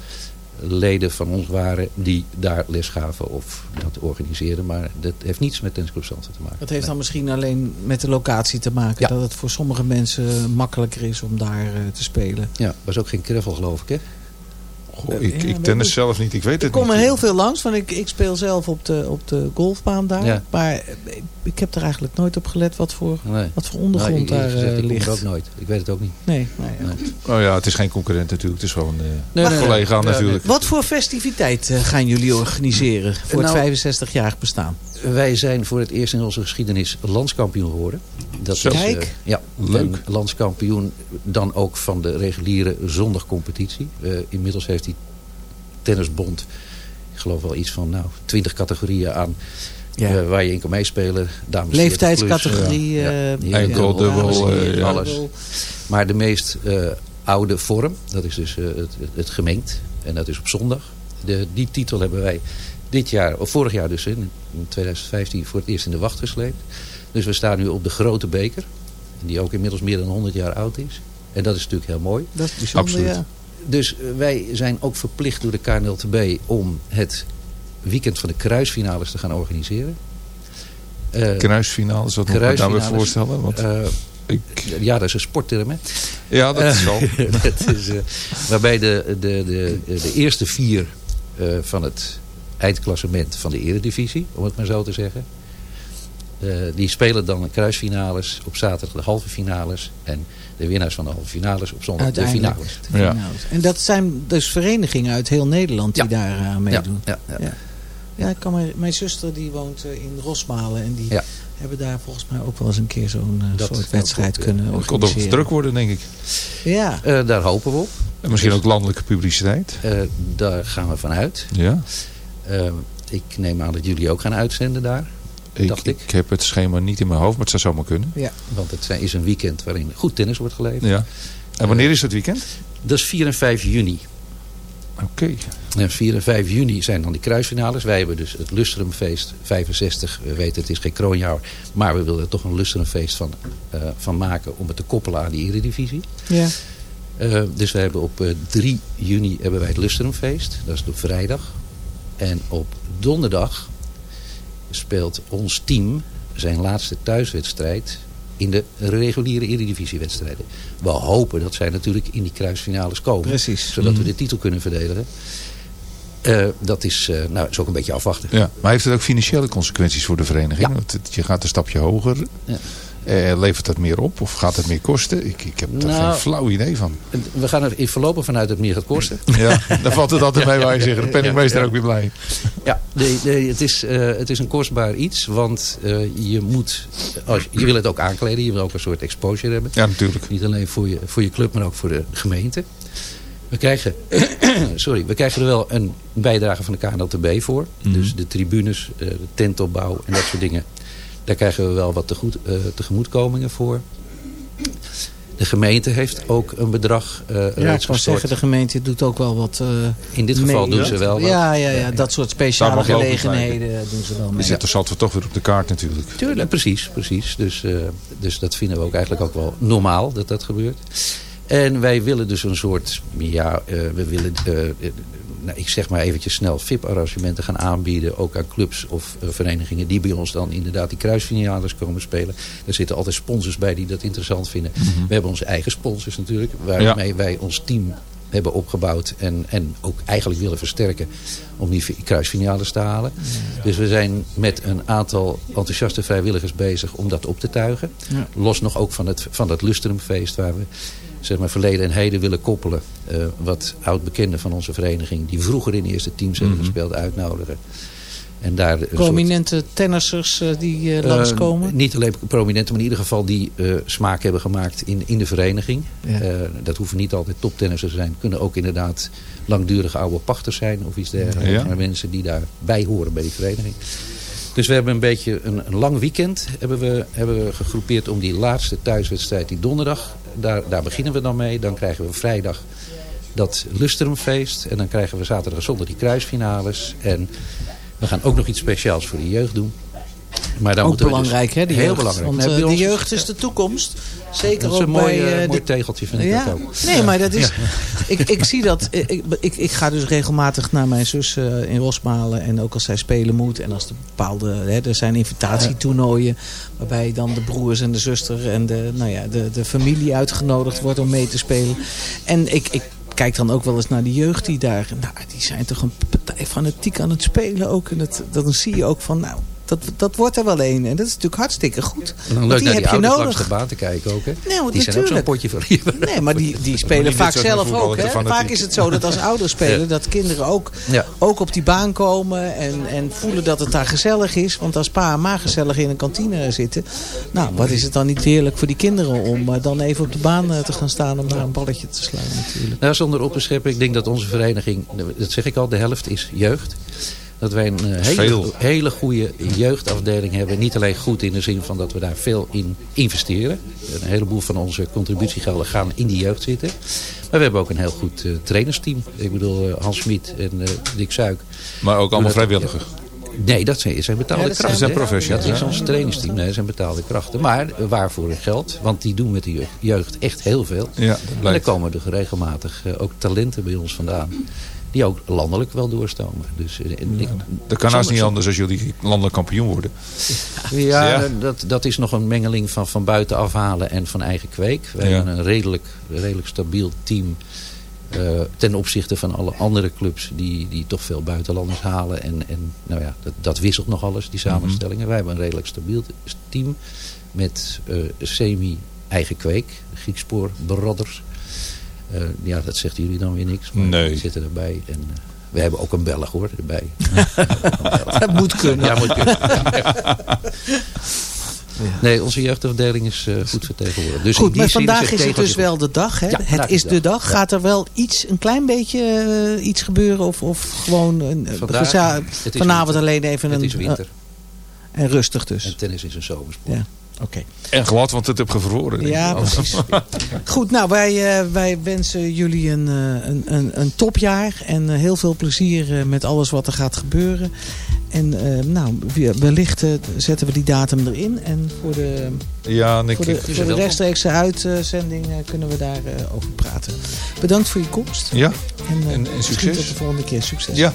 leden van ons waren die daar les gaven of dat organiseerden. Maar dat heeft niets met Tennisclub Zandvoort te maken. Dat heeft Nee. dan misschien alleen met de locatie te maken. Ja. Dat het voor sommige mensen makkelijker is om daar eh, te spelen. Ja, was ook geen krevel geloof ik hè? Goh, ik, Ja, ik tennis ik. zelf niet. Ik weet Ik het kom niet. er heel veel langs, want ik, ik speel zelf op de, op de golfbaan daar. Ja. Maar ik heb er eigenlijk nooit op gelet wat voor, Nee. wat voor ondergrond Nou, ik- daar gezegd, eh, ik ligt. er ook nooit. Ik weet het ook niet. Nee, nee, ja. Nee. Oh ja, het is geen concurrent natuurlijk. Het is gewoon eh Nee, nee, nee. collega natuurlijk. Wat voor festiviteit eh, gaan jullie organiseren voor Nou, het 65-jarig bestaan? wij zijn voor het eerst in onze geschiedenis landskampioen geworden. Dat Zo. is, eh, Kijk. ja, Leuk. En landskampioen dan ook van de reguliere zondagcompetitie. Eh, inmiddels heeft die tennisbond, ik geloof wel iets van nou, 20 categorieën aan... Ja. eh, waar je in kan meespelen. Dames Leeftijdscategorie, 40 plus, eh, ja. Enkel, Ja, dubbel, alles, eh, alles. Maar de meest eh, oude vorm, dat is dus eh, het, het, gemengd. En dat is op zondag. De, die titel hebben wij dit jaar, of vorig jaar dus in, in 2015 voor het eerst in de wacht gesleept. Dus we staan nu op de grote beker. Die ook inmiddels meer dan 100 jaar oud is. En dat is natuurlijk heel mooi. Dat is bijzonder, Absoluut. ja. Dus eh, wij zijn ook verplicht door de KNLTB om het weekend van de kruisfinales te gaan organiseren. Eh, Kruisfinales, wat moet ik me daarbij kruisfinales, voorstellen? Want eh, ik, ja, dat is een sportterm, hè? ja, dat is Eh, zo. (laughs) dat is, eh, waarbij de, de, de, de eerste vier eh, van het eindklassement van de eredivisie, om het maar zo te zeggen. eh, die spelen dan de kruisfinales op zaterdag de halve finales. En de winnaars van de halve finales op zondag de finales. de finales. En dat zijn dus verenigingen uit heel Nederland die daar aan meedoen. Ja, ja, ja. Ja, ik kan mijn, mijn zuster die woont eh, in Rosmalen. En die Ja. hebben daar volgens mij ook wel eens een keer zo'n eh, Dat- soort dat wedstrijd ja. kunnen Het kon toch organiseren. druk worden, denk ik. Ja. Eh, daar hopen we op. En misschien ook landelijke publiciteit. Eh, daar gaan we vanuit. Ja. Eh, ik neem aan dat jullie ook gaan uitzenden daar. Ik, dacht ik. ik heb het schema niet in mijn hoofd, maar het zou zomaar kunnen. Ja. Want het is een weekend waarin goed tennis wordt geleverd. Ja. En wanneer is het weekend? Dat is 4 en 5 juni. Oké. En 4 en 5 juni zijn dan die kruisfinales. Wij hebben dus het Lustrumfeest 65. We weten het is geen kroonjaar. Maar we willen er toch een Lustrumfeest van, eh, van maken. Om het te koppelen aan die eredivisie. Ja. Eh, dus we hebben op eh, 3 juni hebben wij het Lustrumfeest. Dat is op vrijdag. En op donderdag speelt ons team zijn laatste thuiswedstrijd in de reguliere eredivisiewedstrijden. We hopen dat zij natuurlijk in die kruisfinales komen. Precies. Zodat we Mhm. de titel kunnen verdedigen. Eh, dat is, eh, nou, is ook een beetje afwachten. Ja. Maar heeft het ook financiële consequenties voor de vereniging? Ja. Want je gaat een stapje hoger. Ja. Eh, levert dat meer op of gaat het meer kosten? Ik, ik heb daar Nou, geen flauw idee van. We gaan er in voorlopig vanuit dat het meer gaat kosten. (laughs) Ja, dan valt het altijd mee waar je zegt. De penningmeester Ja. ook weer blij. Ja, nee, nee, het, is, eh, het is een kostbaar iets. Want eh, je moet, als, je wil het ook aankleden. Je wil ook een soort exposure hebben. Ja, natuurlijk. Niet alleen voor je, voor je club, maar ook voor de gemeente. We krijgen, (clears throat) sorry, we krijgen er wel een bijdrage van de KNLTB voor. Mhm. Dus de tribunes, de tentopbouw en dat soort dingen. Daar krijgen we wel wat tegoed, eh, tegemoetkomingen voor. De gemeente heeft ook een bedrag eh Ja, reeds ik gestort. zeggen, de gemeente doet ook wel wat... eh, In dit geval mee. doen ze wel wat. Ja, ja, ja, dat soort speciale gelegenheden doen ze wel mee. zet de Zandvoort toch weer op de kaart natuurlijk. Tuurlijk, precies. precies. Dus, eh, dus dat vinden we ook eigenlijk ook wel normaal dat dat gebeurt. En wij willen dus een soort, ja, eh, we willen, nou, ik zeg maar eventjes snel, VIP-arrangementen gaan aanbieden. Ook aan clubs of eh, verenigingen die bij ons dan inderdaad die kruisfinales komen spelen. Er zitten altijd sponsors bij die dat interessant vinden. We hebben onze eigen sponsors natuurlijk, waarmee wij ons team hebben opgebouwd en, en ook eigenlijk willen versterken om die fi- kruisfinales te halen. Dus we zijn met een aantal enthousiaste vrijwilligers bezig om dat op te tuigen. Ja. Los nog ook van het, van dat Lustrumfeest waar we zeg maar, verleden en heden willen koppelen. eh, wat oud-bekenden van onze vereniging die vroeger in de eerste teams hebben Mhm. gespeeld uitnodigen. En daar een soort- Prominente tennissers eh, die eh, langskomen. niet alleen prominente, maar in ieder geval die eh, smaak hebben gemaakt in, in de vereniging. Ja. Eh, dat hoeven niet altijd toptennissers te zijn. Kunnen ook inderdaad langdurige oude pachters zijn of iets dergelijks. Ja. Maar mensen die daarbij horen bij die vereniging. Dus we hebben een beetje een, een lang weekend hebben we, hebben we gegroepeerd om die laatste thuiswedstrijd, die donderdag. Daar, daar beginnen we dan mee. Dan krijgen we vrijdag dat Lustrumfeest. En dan krijgen we zaterdag en zondag die kruisfinales. En we gaan ook nog iets speciaals voor de jeugd doen. Maar dan ook dus- belangrijk, hè, de Heel jeugd. belangrijk. Want eh, de jeugd is de toekomst. Zeker Dat is ook een mooi, bij... eh, eh, mooi de- tegeltje vind ik ja. dat ook. Nee, maar dat is... Ja. Ik, ik zie dat... Ik, ik, ik ga dus regelmatig naar mijn zus in Rosmalen. En ook als zij spelen moet. En als er bepaalde... Hè, er zijn invitatietoernooien. Waarbij dan de broers en de zuster en de, nou ja, de, de familie uitgenodigd wordt om mee te spelen. En ik... ik Kijk dan ook wel eens naar de jeugd die daar... Nou, die zijn toch een partij fanatiek aan het spelen ook. En dat, dat dan zie je ook van... Nou, Dat, dat wordt er wel een. En dat is natuurlijk hartstikke goed. En dan Want leuk die naar die heb je ouders nodig. langs de baan te kijken ook. Hè? Nee, want die zijn ook zo'n potje verliezen. (laughs) Nee, maar die, die spelen vaak zelf ook. Hè? Vaak is het zo dat als (laughs) ouders spelen, Ja. dat kinderen ook, Ja. ook op die baan komen en, en voelen dat het daar gezellig is. Want als pa en ma gezellig in een kantine zitten, nou, wat is het dan niet heerlijk voor die kinderen om eh, dan even op de baan eh, te gaan staan om daar een balletje te slaan natuurlijk. Nou, zonder op te scheppen, ik denk dat onze vereniging, dat zeg ik al, de helft is jeugd. Dat wij een eh, hele, hele goede jeugdafdeling hebben. Niet alleen goed in de zin van dat we daar veel in investeren. Een heleboel van onze contributiegelden gaan in die jeugd zitten. Maar we hebben ook een heel goed eh, trainersteam. Ik bedoel, eh, Hans Smit en Dick Suik. Maar ook allemaal vrijwilligers. Nee, dat zijn, zijn betaalde Ja, dat krachten. dat zijn professionals, Dat is ons trainingsteam. Nee, dat zijn betaalde krachten. Maar waarvoor geld? Want die doen met de jeugd- echt heel veel. Ja, dat en dan komen er regelmatig ook talenten bij ons vandaan. Die ook landelijk wel doorstomen. Dus, eh, ik- Dat kan haast niet anders als jullie landelijk kampioen worden. Ja, Ja. Dat, dat is nog een mengeling van, van buiten afhalen en van eigen kweek. We Ja. hebben een redelijk, redelijk stabiel team. eh, ten opzichte van alle andere clubs die, die toch veel buitenlanders halen. En, en nou ja, dat, dat wisselt nog alles, die samenstellingen. Wij hebben een redelijk stabiel team met eh, semi-eigen kweek. Griekspoor, Brothers. Eh, ja, dat zegt jullie dan weer niks. Maar Nee. die zitten erbij. En eh, we hebben ook een Belg hoor, erbij. (laughs) Dat moet kunnen. Ja, moet kunnen. (laughs) Nee, onze jeugdafdeling is eh, goed vertegenwoordigd. Dus Goed, maar vandaag het is het dus wel de dag. Hè? Ja, het is de dag. Gaat er wel iets, een klein beetje iets gebeuren? Of, of gewoon een, Vandaag, het vanavond winter. alleen even Het een... is winter. en rustig dus. En tennis is een zomersport. Oké. En glad, want het heb gevroren. Ja, precies. (laughs) Goed, nou, wij, eh, wij wensen jullie een, eh, een, een, een topjaar. En eh, heel veel plezier met alles wat er gaat gebeuren. En eh, nou, we- wellicht zetten we die datum erin. En voor de, Ja, voor de, voor de rechtstreekse uitzending kunnen we daarover over praten. Bedankt voor je komst. ja, En, En- en succes. tot de volgende keer. Succes. ja.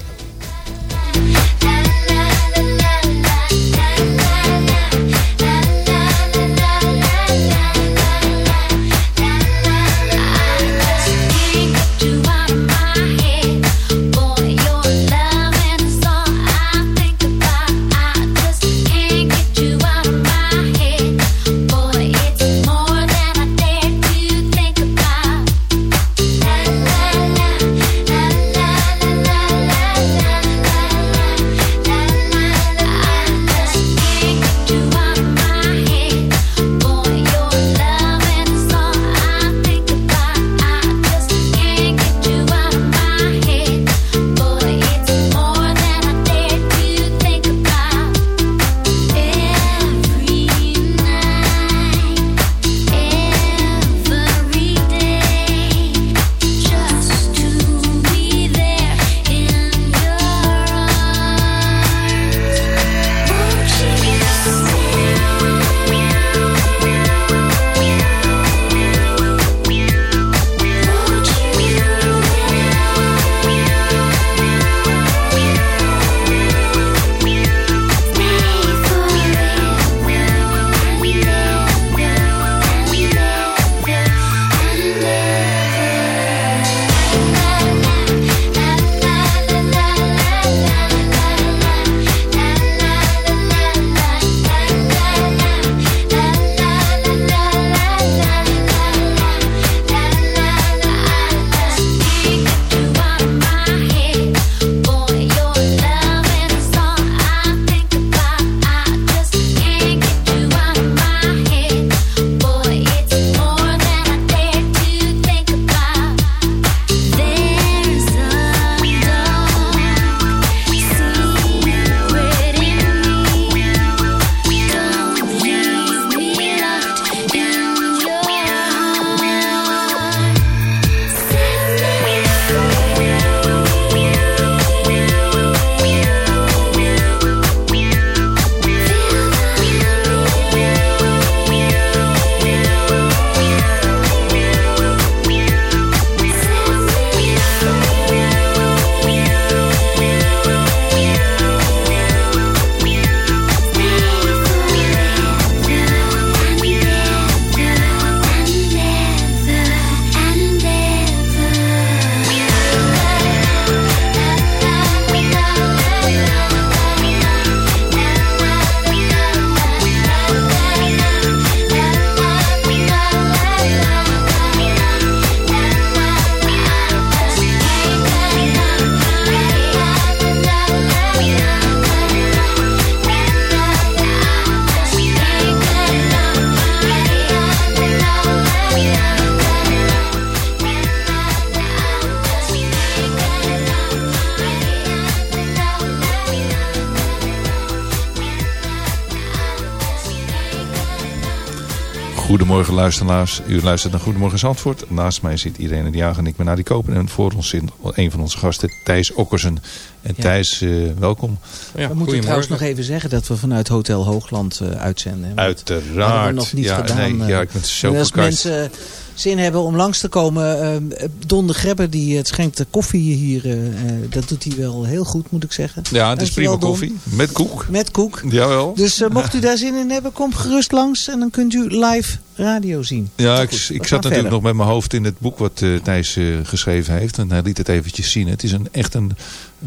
Goedemorgen luisteraars. U luistert naar Goedemorgen Zandvoort. Naast mij zit Irene de Jager en ik ben Adi Koper. En voor ons zit een van onze gasten, Thijs Okkersen. En Ja. Thijs, eh, welkom. we moeten trouwens nog even zeggen dat we vanuit Hotel Hoogland eh, uitzenden. hè, Uiteraard. Dat we nog niet ja, gedaan. nee, eh. ja, ik ben zo en als verkast. mensen zin hebben om langs te komen. eh, Don de Grebber die het schenkt de koffie hier. eh, eh, dat doet hij wel heel goed moet ik zeggen. Ja, het is prima Don. koffie. Met koek. Met koek. Jawel. Dus eh, mocht u (laughs) daar zin in hebben, kom gerust langs. En dan kunt u live radio zien. Ja, ik, ik zat natuurlijk verder. nog met mijn hoofd in het boek wat eh, Thijs eh, geschreven heeft. En hij liet het eventjes zien. Het is een, echt een,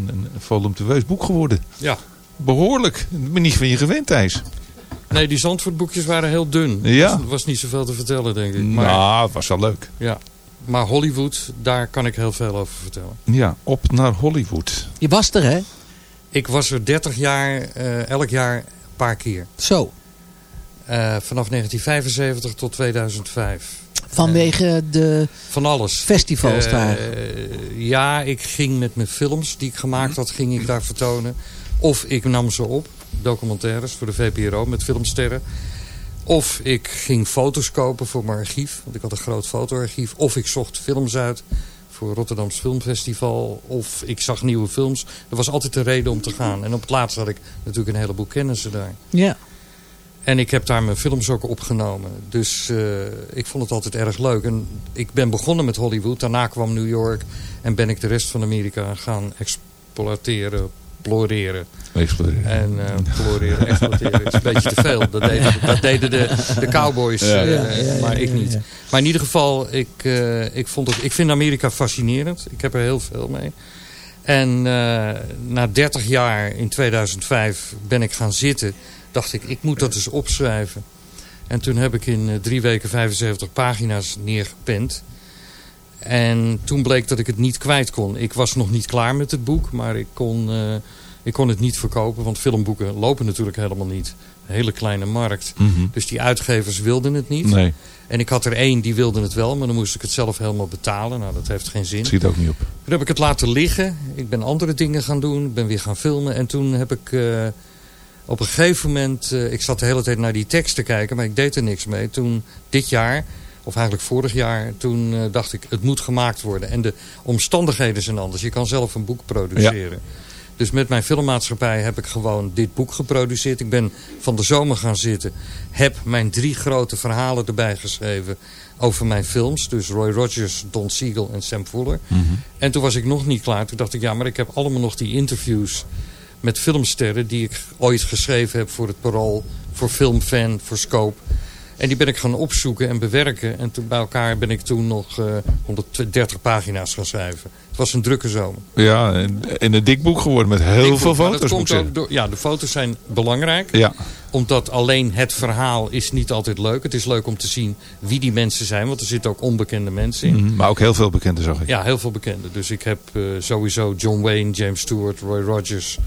een, boek geworden. Ja. Behoorlijk. Ik ben niet van je gewend, Thijs. Nee, die Zandvoortboekjes waren heel dun. Ja. Er was, was niet zoveel te vertellen, denk ik. Maar, Nou, het was wel leuk. ja. maar Hollywood, daar kan ik heel veel over vertellen. Ja, op naar Hollywood. Je was er hè? Ik was er 30 jaar, eh, elk jaar een paar keer. Zo. Eh, vanaf 1975 tot 2005. Vanwege de Van alles. festivals eh, daar. Ja, ik ging met mijn films die ik gemaakt had, ging ik daar vertonen. Of ik nam ze op, documentaires voor de VPRO met filmsterren. Of ik ging foto's kopen voor mijn archief, want ik had een groot fotoarchief. Of ik zocht films uit voor Rotterdams Filmfestival. Of ik zag nieuwe films. Er was altijd een reden om te gaan. En op het laatst had ik natuurlijk een heleboel kennissen daar. Ja. En ik heb daar mijn films ook opgenomen. Dus eh, ik vond het altijd erg leuk. En ik ben begonnen met Hollywood. Daarna kwam New York. En ben ik de rest van Amerika gaan exploiteren, ploreren. Exploderen. En eh ploreren, exploiteren is een beetje te veel. Dat deden, dat deden de, de cowboys, Ja. eh, Ja, ja, ja, maar ik niet. ja. Maar in ieder geval, ik, eh, ik, vond het, ik vind Amerika fascinerend. Ik heb er heel veel mee. En eh, na 30 jaar in 2005 ben ik gaan zitten. Dacht ik, ik moet dat eens opschrijven. En toen heb ik in drie weken 75 pagina's neergepend. En toen bleek dat ik het niet kwijt kon. Ik was nog niet klaar met het boek, maar ik kon, eh, ik kon het niet verkopen. Want filmboeken lopen natuurlijk helemaal niet. Een hele kleine markt. Mhm. Dus die uitgevers wilden het niet. Nee. En ik had er één, die wilde het wel, maar dan moest ik het zelf helemaal betalen. Nou, dat heeft geen zin. Schiet ook niet op. Toen heb ik het laten liggen. Ik ben andere dingen gaan doen. Ik ben weer gaan filmen. En toen heb ik eh, op een gegeven moment... eh, ik zat de hele tijd naar die tekst te kijken, maar ik deed er niks mee. Toen dit jaar, of eigenlijk vorig jaar... toen eh, dacht ik, het moet gemaakt worden. En de omstandigheden zijn anders. Je kan zelf een boek produceren. Dus met mijn filmmaatschappij heb ik gewoon dit boek geproduceerd. Ik ben van de zomer gaan zitten. Heb mijn drie grote verhalen erbij geschreven over mijn films. Dus Roy Rogers, Don Siegel en Sam Fuller. En toen was ik nog niet klaar. Toen dacht ik, ja, maar ik heb allemaal nog die interviews met filmsterren... die ik ooit geschreven heb voor het Parool, voor Filmfan, voor Scope. En die ben ik gaan opzoeken en bewerken. En toen bij elkaar ben ik toen nog eh 130 pagina's gaan schrijven. Het was een drukke zomer. Ja, en, en een dik boek geworden met heel veel foto's, dat komt ook door, ja, de foto's zijn belangrijk. Ja. Omdat alleen het verhaal is niet altijd leuk. Het is leuk om te zien wie die mensen zijn. Want er zitten ook onbekende mensen in. Mhm, Maar ook heel veel bekende, zag ik. Ja, heel veel bekende. Dus ik heb eh, sowieso John Wayne, James Stewart, Roy Rogers...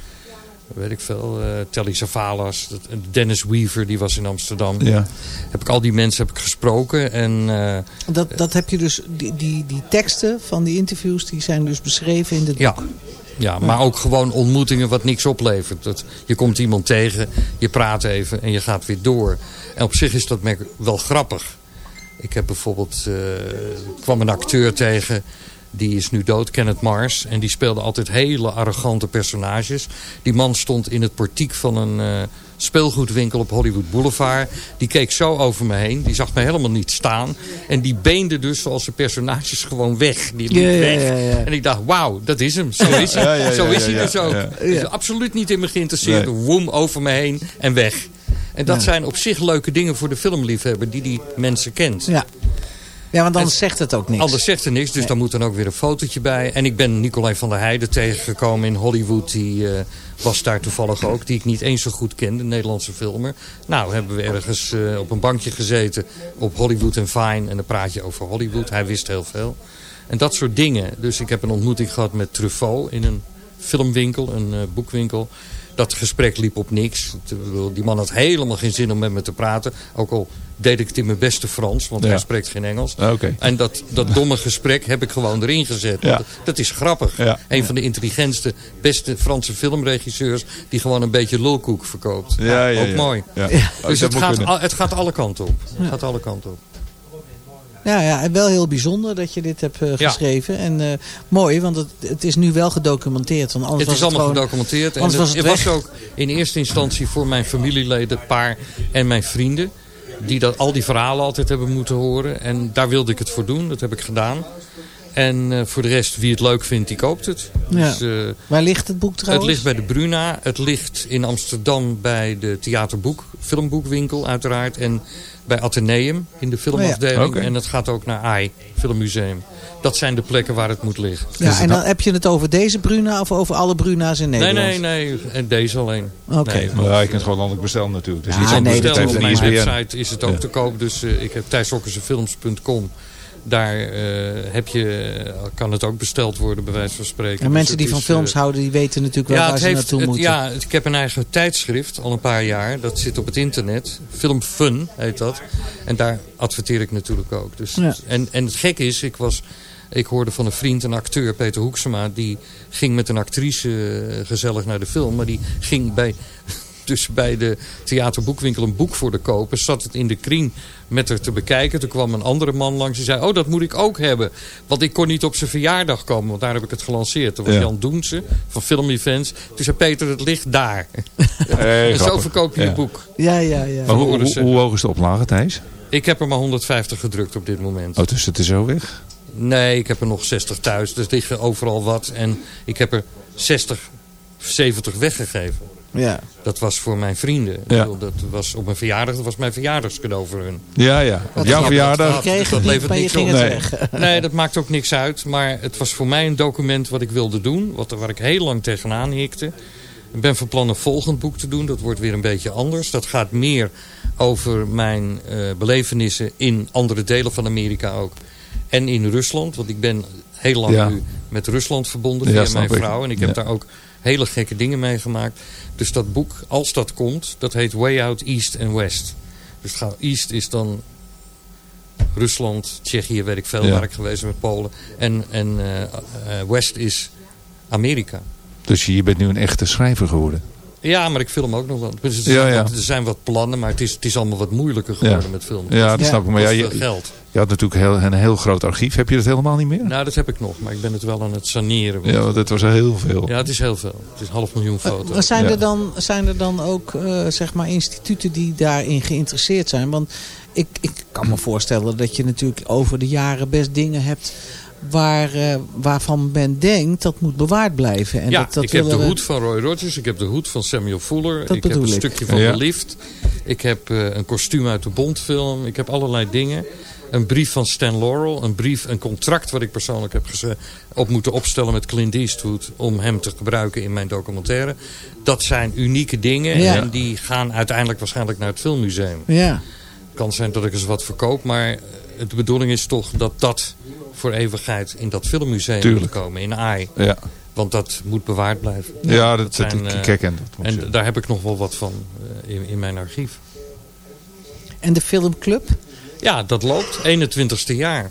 Weet ik veel. eh, Telly Savalas. Dennis Weaver, die was in Amsterdam. Ja. Heb ik al die mensen heb ik gesproken. En eh, Dat, dat heb je dus, die, die, die teksten van die interviews, die zijn dus beschreven in het Ja. boek. Ja, maar ook gewoon ontmoetingen wat niks oplevert. Dat, je komt iemand tegen, je praat even en je gaat weer door. En op zich is dat wel grappig. Ik heb bijvoorbeeld, eh, ik kwam een acteur tegen, die is nu dood, Kenneth Mars. En die speelde altijd hele arrogante personages. Die man stond in het portiek van een eh, speelgoedwinkel op Hollywood Boulevard. Die keek zo over me heen, die zag me helemaal niet staan. En die beende dus zoals de personages gewoon weg. Die liep Ja, weg. ja, ja. En ik dacht, wauw, dat is hem. Zo is hij, zo is hij dus ook. Dus absoluut niet in me geïnteresseerd. Nee. Woem over me heen en weg. En dat zijn op zich leuke dingen voor de filmliefhebber die die mensen kent. Ja. Ja, want anders zegt het ook niks. Anders zegt er niks, dus Nee. dan moet dan ook weer een fotootje bij. En ik ben Nicolai van der Heijden tegengekomen in Hollywood. Die eh, was daar toevallig ook, die ik niet eens zo goed kende, een Nederlandse filmer. Nou, hebben we ergens eh, op een bankje gezeten op Hollywood en Fine. En dan praat je over Hollywood. Hij wist heel veel. En dat soort dingen. Dus ik heb een ontmoeting gehad met Truffaut in een filmwinkel, een eh, boekwinkel. Dat gesprek liep op niks. Die man had helemaal geen zin om met me te praten. Ook al deed ik het in mijn beste Frans, want Ja. hij spreekt geen Engels. Oké. En dat, dat domme gesprek heb ik gewoon erin gezet. Ja. Dat, dat is grappig. Ja. Een van de intelligentste, beste Franse filmregisseurs... die gewoon een beetje lulkoek verkoopt. Ja, ja, ook ja. mooi. Ja. Dus Dat het gaat, het gaat alle kanten op. Het gaat alle kanten op. Ja, ja, wel heel bijzonder dat je dit hebt eh, geschreven. En eh, mooi, want het, het is nu wel gedocumenteerd. Want anders Het is was allemaal gewoon- gedocumenteerd. En het, was het het ook in eerste instantie voor mijn familieleden, paar en mijn vrienden. Die dat, al die verhalen altijd hebben moeten horen. En daar wilde ik het voor doen. Dat heb ik gedaan. En eh, voor de rest, wie het leuk vindt, die koopt het. Ja. Dus, Waar ligt het boek trouwens? het ligt bij de Bruna. Het ligt in Amsterdam bij de theaterboek, filmboekwinkel uiteraard. En bij Atheneum in de filmafdeling. Oh ja. En het gaat ook naar AI, Filmmuseum. Dat zijn de plekken waar het moet liggen. Ja, en dan heb je het over deze Bruna of over alle Bruna's in Nee, Nederland? nee, nee. En deze alleen. Oké. Nee, Ja, je kunt het gewoon landelijk bestellen natuurlijk. Dus iets Ja, anders. nee, Het heeft op mijn ISBN. website is het ook Ja. te koop. Dus eh, ik heb thijshokkersefilms.com. Daar eh, heb je, kan het ook besteld worden, bij wijze van spreken. En Dus mensen het die van is, films eh, houden, die weten natuurlijk wel ja, waar het ze heeft, naartoe het- moeten. ja, ik heb een eigen tijdschrift al een paar jaar. Dat zit op het internet. Film Fun heet dat. En daar adverteer ik natuurlijk ook. Dus, Ja. en, en het gekke is, ik, was, ik hoorde van een vriend, een acteur, Peter Hoeksema... die ging met een actrice eh, gezellig naar de film. Maar die ging bij, (laughs) dus bij de theaterboekwinkel een boek voor de kopen. Zat het in de kring met haar te bekijken. Toen kwam een andere man langs die zei... oh, dat moet ik ook hebben. Want ik kon niet op zijn verjaardag komen. Want daar heb ik het gelanceerd. Dat was Ja. Jan Doense van Film Events. Toen zei Peter, het ligt daar. (laughs) Hey, en zo verkoop je Ja. je boek. Ja, ja, ja. Maar hoe, hoe, hoog is de oplage, Thijs? Ik heb er maar 150 gedrukt op dit moment. Oh, dus het is zo weg? Nee, ik heb er nog 60 thuis. Dus er liggen overal wat. En ik heb er 60, 70 weggegeven. Ja. Dat was voor mijn vrienden. Ik Ja. bedoel, Dat was op mijn verjaardag. Dat was mijn verjaardagscadeau voor hun. Ja, ja. Op jouw verjaardag. Kreeg dat niet, levert niks op. het Nee. (laughs) Nee, dat maakt ook niks uit. Maar het was voor mij een document wat ik wilde doen. Wat, waar ik heel lang tegenaan hikte. Ik ben van plan een volgend boek te doen. Dat wordt weer een beetje anders. Dat gaat meer over mijn eh, belevenissen in andere delen van Amerika ook. En in Rusland. Want ik ben heel lang Ja. nu met Rusland verbonden Ja, via mijn ik. vrouw. En ik heb Ja. daar ook hele gekke dingen meegemaakt. Dus dat boek, als dat komt, dat heet Way Out East and West. Dus het East is dan Rusland, Tsjechië, weet ik veel, Ja. waar ik geweest met Polen. En, en eh, eh, West is Amerika. Dus je bent nu een echte schrijver geworden. Ja, maar ik film ook nog wel. Dus er, Ja, zijn ja. wat- er zijn wat plannen, maar het is, het is allemaal wat moeilijker geworden Ja. met filmen. Ja, dat snap ik. Maar ja, je, veel geld. je had natuurlijk heel, een heel groot archief. Heb je dat helemaal niet meer? Nou, dat heb ik nog, maar ik ben het wel aan het saneren. Ja, want het was heel veel. Ja, het is heel veel. Het is een half miljoen foto's. Maar zijn, Ja. er dan, zijn er dan ook eh, zeg maar instituten die daarin geïnteresseerd zijn? Want ik, ik kan me voorstellen dat je natuurlijk over de jaren best dingen hebt... Waar, eh, waarvan men denkt dat moet bewaard blijven. En ja, dat, dat ik heb de we- hoed van Roy Rogers. Ik heb de hoed van Samuel Fuller. Dat ik heb een ik. stukje van Ja. de lift. Ik heb eh, een kostuum uit de Bondfilm. Ik heb allerlei dingen. Een brief van Stan Laurel. Een brief, een contract wat ik persoonlijk heb geze- op moeten opstellen met Clint Eastwood. Om hem te gebruiken in mijn documentaire. Dat zijn unieke dingen. Ja. En die gaan uiteindelijk waarschijnlijk naar het filmmuseum. Ja. Het kan zijn dat ik eens wat verkoop. Maar eh, de bedoeling is toch dat dat voor eeuwigheid in dat filmmuseum Tuurlijk. moet komen. In AI. Ja, Want dat moet bewaard blijven. ja dat, dat, zijn, ik eh, ik herken dat. En daar heb ik nog wel wat van eh, in, in mijn archief. En de filmclub? Ja, dat loopt. 21ste jaar.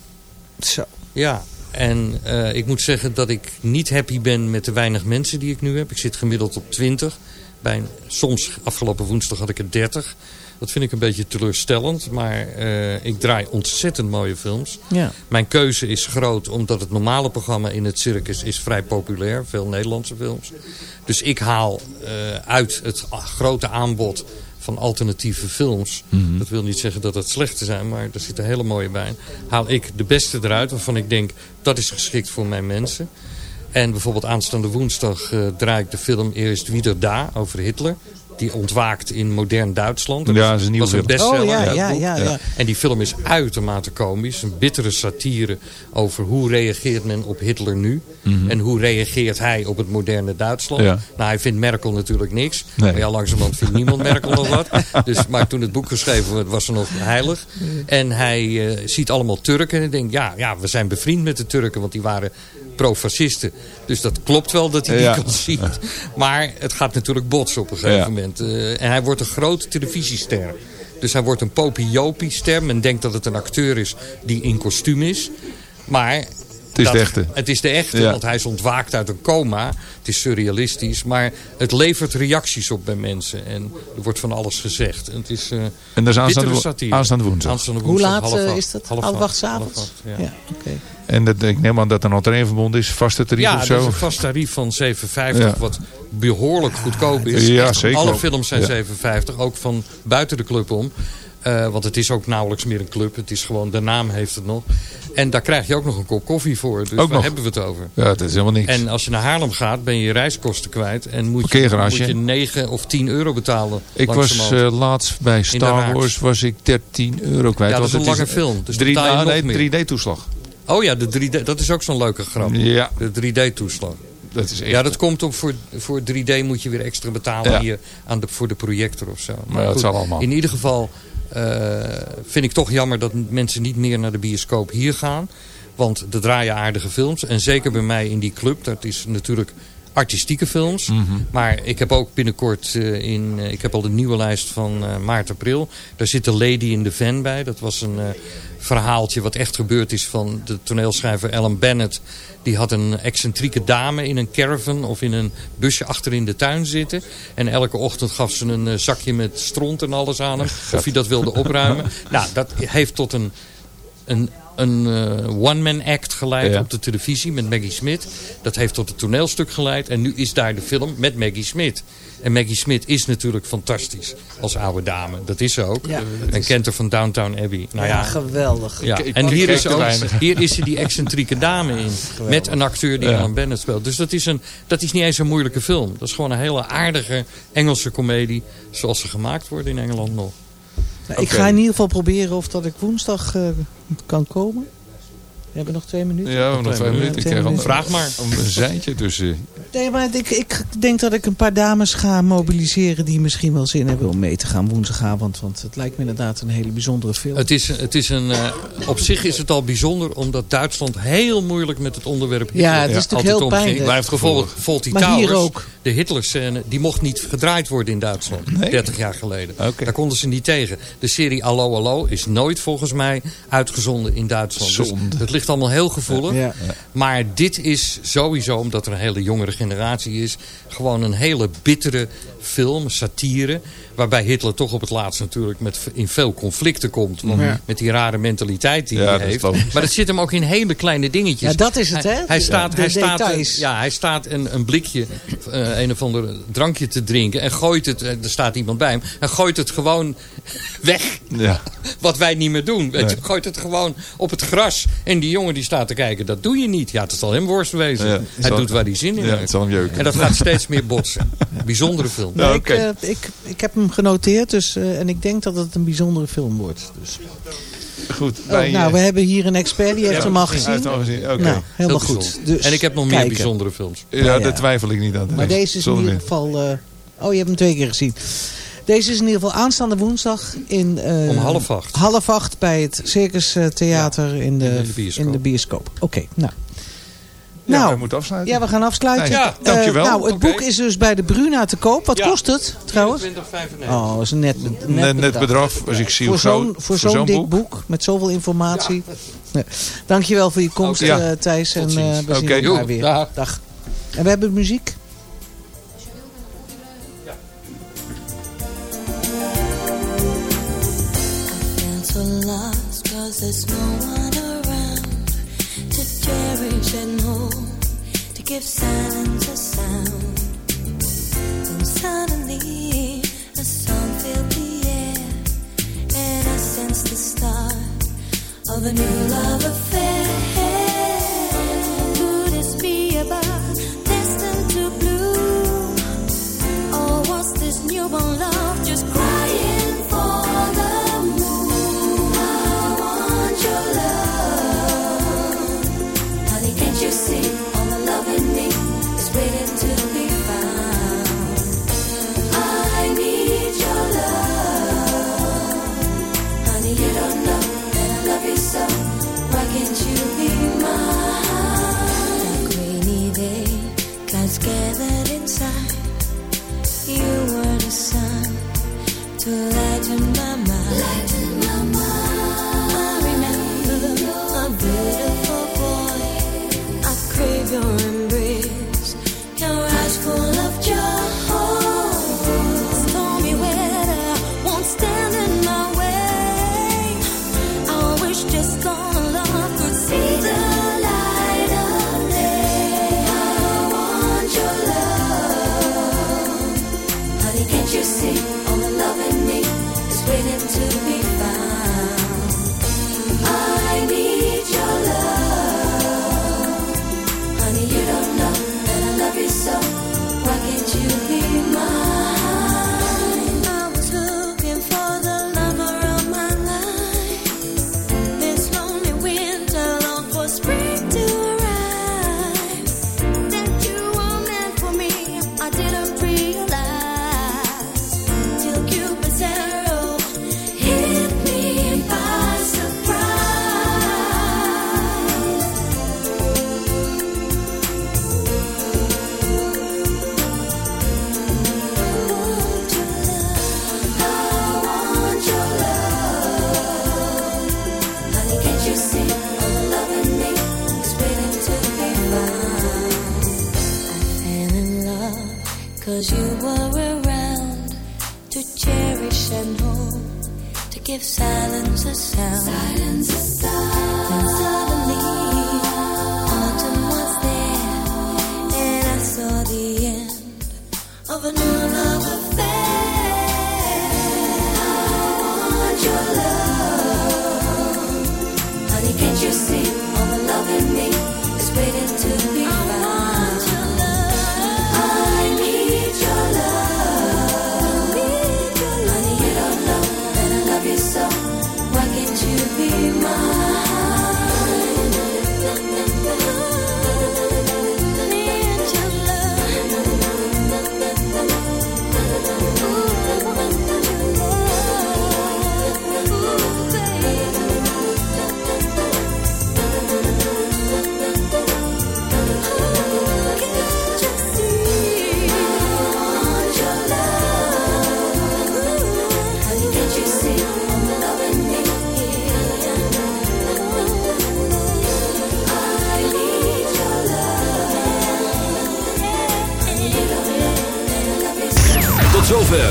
Zo. Ja. En eh, ik moet zeggen dat ik niet happy ben met de weinig mensen die ik nu heb. Ik zit gemiddeld op 20. Bij soms, afgelopen woensdag had ik er 30. Dat vind ik een beetje teleurstellend. Maar eh, ik draai ontzettend mooie films. Ja. Mijn keuze is groot omdat het normale programma in het circus is vrij populair. Veel Nederlandse films. Dus ik haal eh, uit het grote aanbod van alternatieve films. Mhm. Dat wil niet zeggen dat het slechte zijn, maar er zitten hele mooie bij. Haal ik de beste eruit waarvan ik denk dat is geschikt voor mijn mensen. En bijvoorbeeld aanstaande woensdag eh, draai ik de film Eerst Wieder Da over Hitler. Die ontwaakt in modern Duitsland. Ja, dat is een nieuwe was een film. bestseller. Oh, ja, ja, ja, ja. En die film is uitermate komisch. Een bittere satire over hoe reageert men op Hitler nu. En hoe reageert hij op het moderne Duitsland. Mhm. Ja. Nou, hij vindt Merkel natuurlijk niks. Nee. Maar ja, langzamerhand vindt niemand (laughs) Merkel nog wat. Dus, maar toen het boek geschreven werd, was ze nog heilig. En hij eh, ziet allemaal Turken. En denkt, ja, ja, we zijn bevriend met de Turken. Want die waren pro-fascisten. Dus dat klopt wel dat hij die Ja. kan zien. Maar het gaat natuurlijk botsen op een gegeven Ja. moment. Eh, en hij wordt een grote televisiester. Dus hij wordt een popiopie-ster. Men denkt dat het een acteur is die in kostuum is. Maar... Het is de echte. Het is de echte, Ja. want hij is ontwaakt uit een coma. Het is surrealistisch, maar het levert reacties op bij mensen. En er wordt van alles gezegd. En het is eh En dat is aanstaande, satire. aanstaande woensdag. Aanstaande Hoe woensdag, laat half eh, is dat? Half Half acht, acht 's avonds? half acht, ja. ja. oké. En dat, ik neem aan dat er een entree verbonden is. Vaste tarief Ja, of zo? een vast tarief van 7,50, Ja. wat behoorlijk goedkoop is. Ja, Echt, zeker Alle films zijn Ja. 7,50, ook van buiten de club om. Eh, want het is ook nauwelijks meer een club. Het is gewoon, de naam heeft het nog. En daar krijg je ook nog een kop koffie voor. Dus Ook waar nog? hebben we het over? Ja, dat is helemaal niks. En als je naar Haarlem gaat, ben je je reiskosten kwijt. En moet je, moet je 9 of 10 euro betalen. Ik was eh, laatst bij Star. Wars was ik 13 euro kwijt. Ja, dat is een het lange film. Dus dan drie, betaal je ah, nog nee, meer. 3D-toeslag. Oh ja, de 3D, dat is ook zo'n leuke grap. Ja. De 3D-toeslag. Dat is. Ja, dat komt op voor, voor 3D moet je weer extra betalen Ja. hier aan de, voor de projector of zo. Maar dat zal allemaal. In ieder geval vind ik toch jammer dat mensen niet meer naar de bioscoop hier gaan. Want er draaien aardige films. En zeker bij mij in die club, dat is natuurlijk artistieke films. Mhm. Maar ik heb ook binnenkort eh, in... eh, ik heb al de nieuwe lijst van eh, maart, april. Daar zit de Lady in the Van bij. Dat was een verhaaltje wat echt gebeurd is van de toneelschrijver Alan Bennett. Die had een excentrieke dame in een caravan of in een busje achter in de tuin zitten. En elke ochtend gaf ze een zakje met stront en alles aan hem. Of hij dat wilde opruimen. (laughs) nou, dat heeft tot een een, een eh, one-man act geleid Ja. op de televisie met Maggie Smith. Dat heeft tot een toneelstuk geleid. En nu is daar de film met Maggie Smith. En Maggie Smith is natuurlijk fantastisch als oude dame. Dat is ze ook. Ja, en kent haar van Downtown Abbey. Nou ja, Ja, geweldig. ja. En hier is, ook, hier is ze die excentrieke dame in. Met een acteur die Ja. Alan Bennett speelt. Dus dat is, een, dat is niet eens een moeilijke film. Dat is gewoon een hele aardige Engelse komedie. Zoals ze gemaakt worden in Engeland nog. Ik ga in ieder geval proberen of dat ik woensdag eh, kan komen. We hebben nog twee minuten. Ja, we hebben nog twee minuten. Ik krijg. Vraag maar. een zijntje tussen. Nee, maar ik, ik denk dat ik een paar dames ga mobiliseren die misschien wel zin hebben om mee te gaan woensdagavond. Want het lijkt me inderdaad een hele bijzondere film. Het is, het is een, eh, op zich is het al bijzonder omdat Duitsland heel moeilijk met het onderwerp Ja, het is natuurlijk altijd heel pijnlijk. Blijft bijvoorbeeld Fawlty Maar hier ook. De Hitlerscène, die mocht niet gedraaid worden in Duitsland. 30 jaar geleden. Daar konden ze niet tegen. De serie Allo Allo is nooit volgens mij uitgezonden in Duitsland. Dus het ligt allemaal heel gevoelig. Ja. Maar dit is sowieso, omdat er een hele jongere generatie is... gewoon een hele bittere film, satire... waarbij Hitler toch op het laatst natuurlijk met, in veel conflicten komt. Want Ja. Met die rare mentaliteit die Ja, hij dat heeft. Maar het zit hem ook in hele kleine dingetjes. Ja, dat is het, Hij- hè? Hij staat, hij staat, details. ja, hij staat een, een blikje, eh, een of ander drankje te drinken... en gooit het, eh, er staat iemand bij hem... en gooit het gewoon (laughs) weg. Ja. Wat wij niet meer doen. Weet Nee. je, gooit het gewoon op het gras. En die jongen die staat te kijken, dat doe je niet. Ja, het zal hem worst wezen. Ja, hij zal- doet waar hij zin in Ja, heeft. het zal hem jeuken. En dat gaat steeds meer botsen. Bijzondere film. Ik, eh, ik, ik heb hem genoteerd dus, eh, en ik denk dat het een bijzondere film wordt. Dus. Goed. Oh, nou, eh, we hebben hier een expert, die heeft ja, hem al hij heeft gezien. hem al gezien. Oké. Nou, helemaal Heel goed. Dus en ik heb nog meer bijzondere films. Ja, Ja, daar twijfel ik niet aan. Maar deze is in ieder geval... eh, oh, je hebt hem twee keer gezien. Deze is in ieder geval aanstaande woensdag in... eh, Om half acht. Half acht bij het Circus eh, Theater in, de, in de bioscoop. in de bioscoop. Oké, nou. Ja, nou, we moeten afsluiten. ja, we gaan afsluiten. Ja, Eh, dankjewel. nou, het Oké. boek is dus bij de Bruna te koop. Wat Ja. kost het trouwens? 20,95. Oh, dat is een net, net, Net, net bedrag, als ik zie voor zo'n voor zo'n dik boek. met zoveel informatie. Ja. Dankjewel voor je komst, Oké. eh, Thijs. En Tot eh, ziens. we zien Oké. elkaar weer. dag. Dag. En we hebben muziek. feel so lost cause there's no one around to cherish and give silence a sound. Suddenly a song the air, and I the start of a new love affair.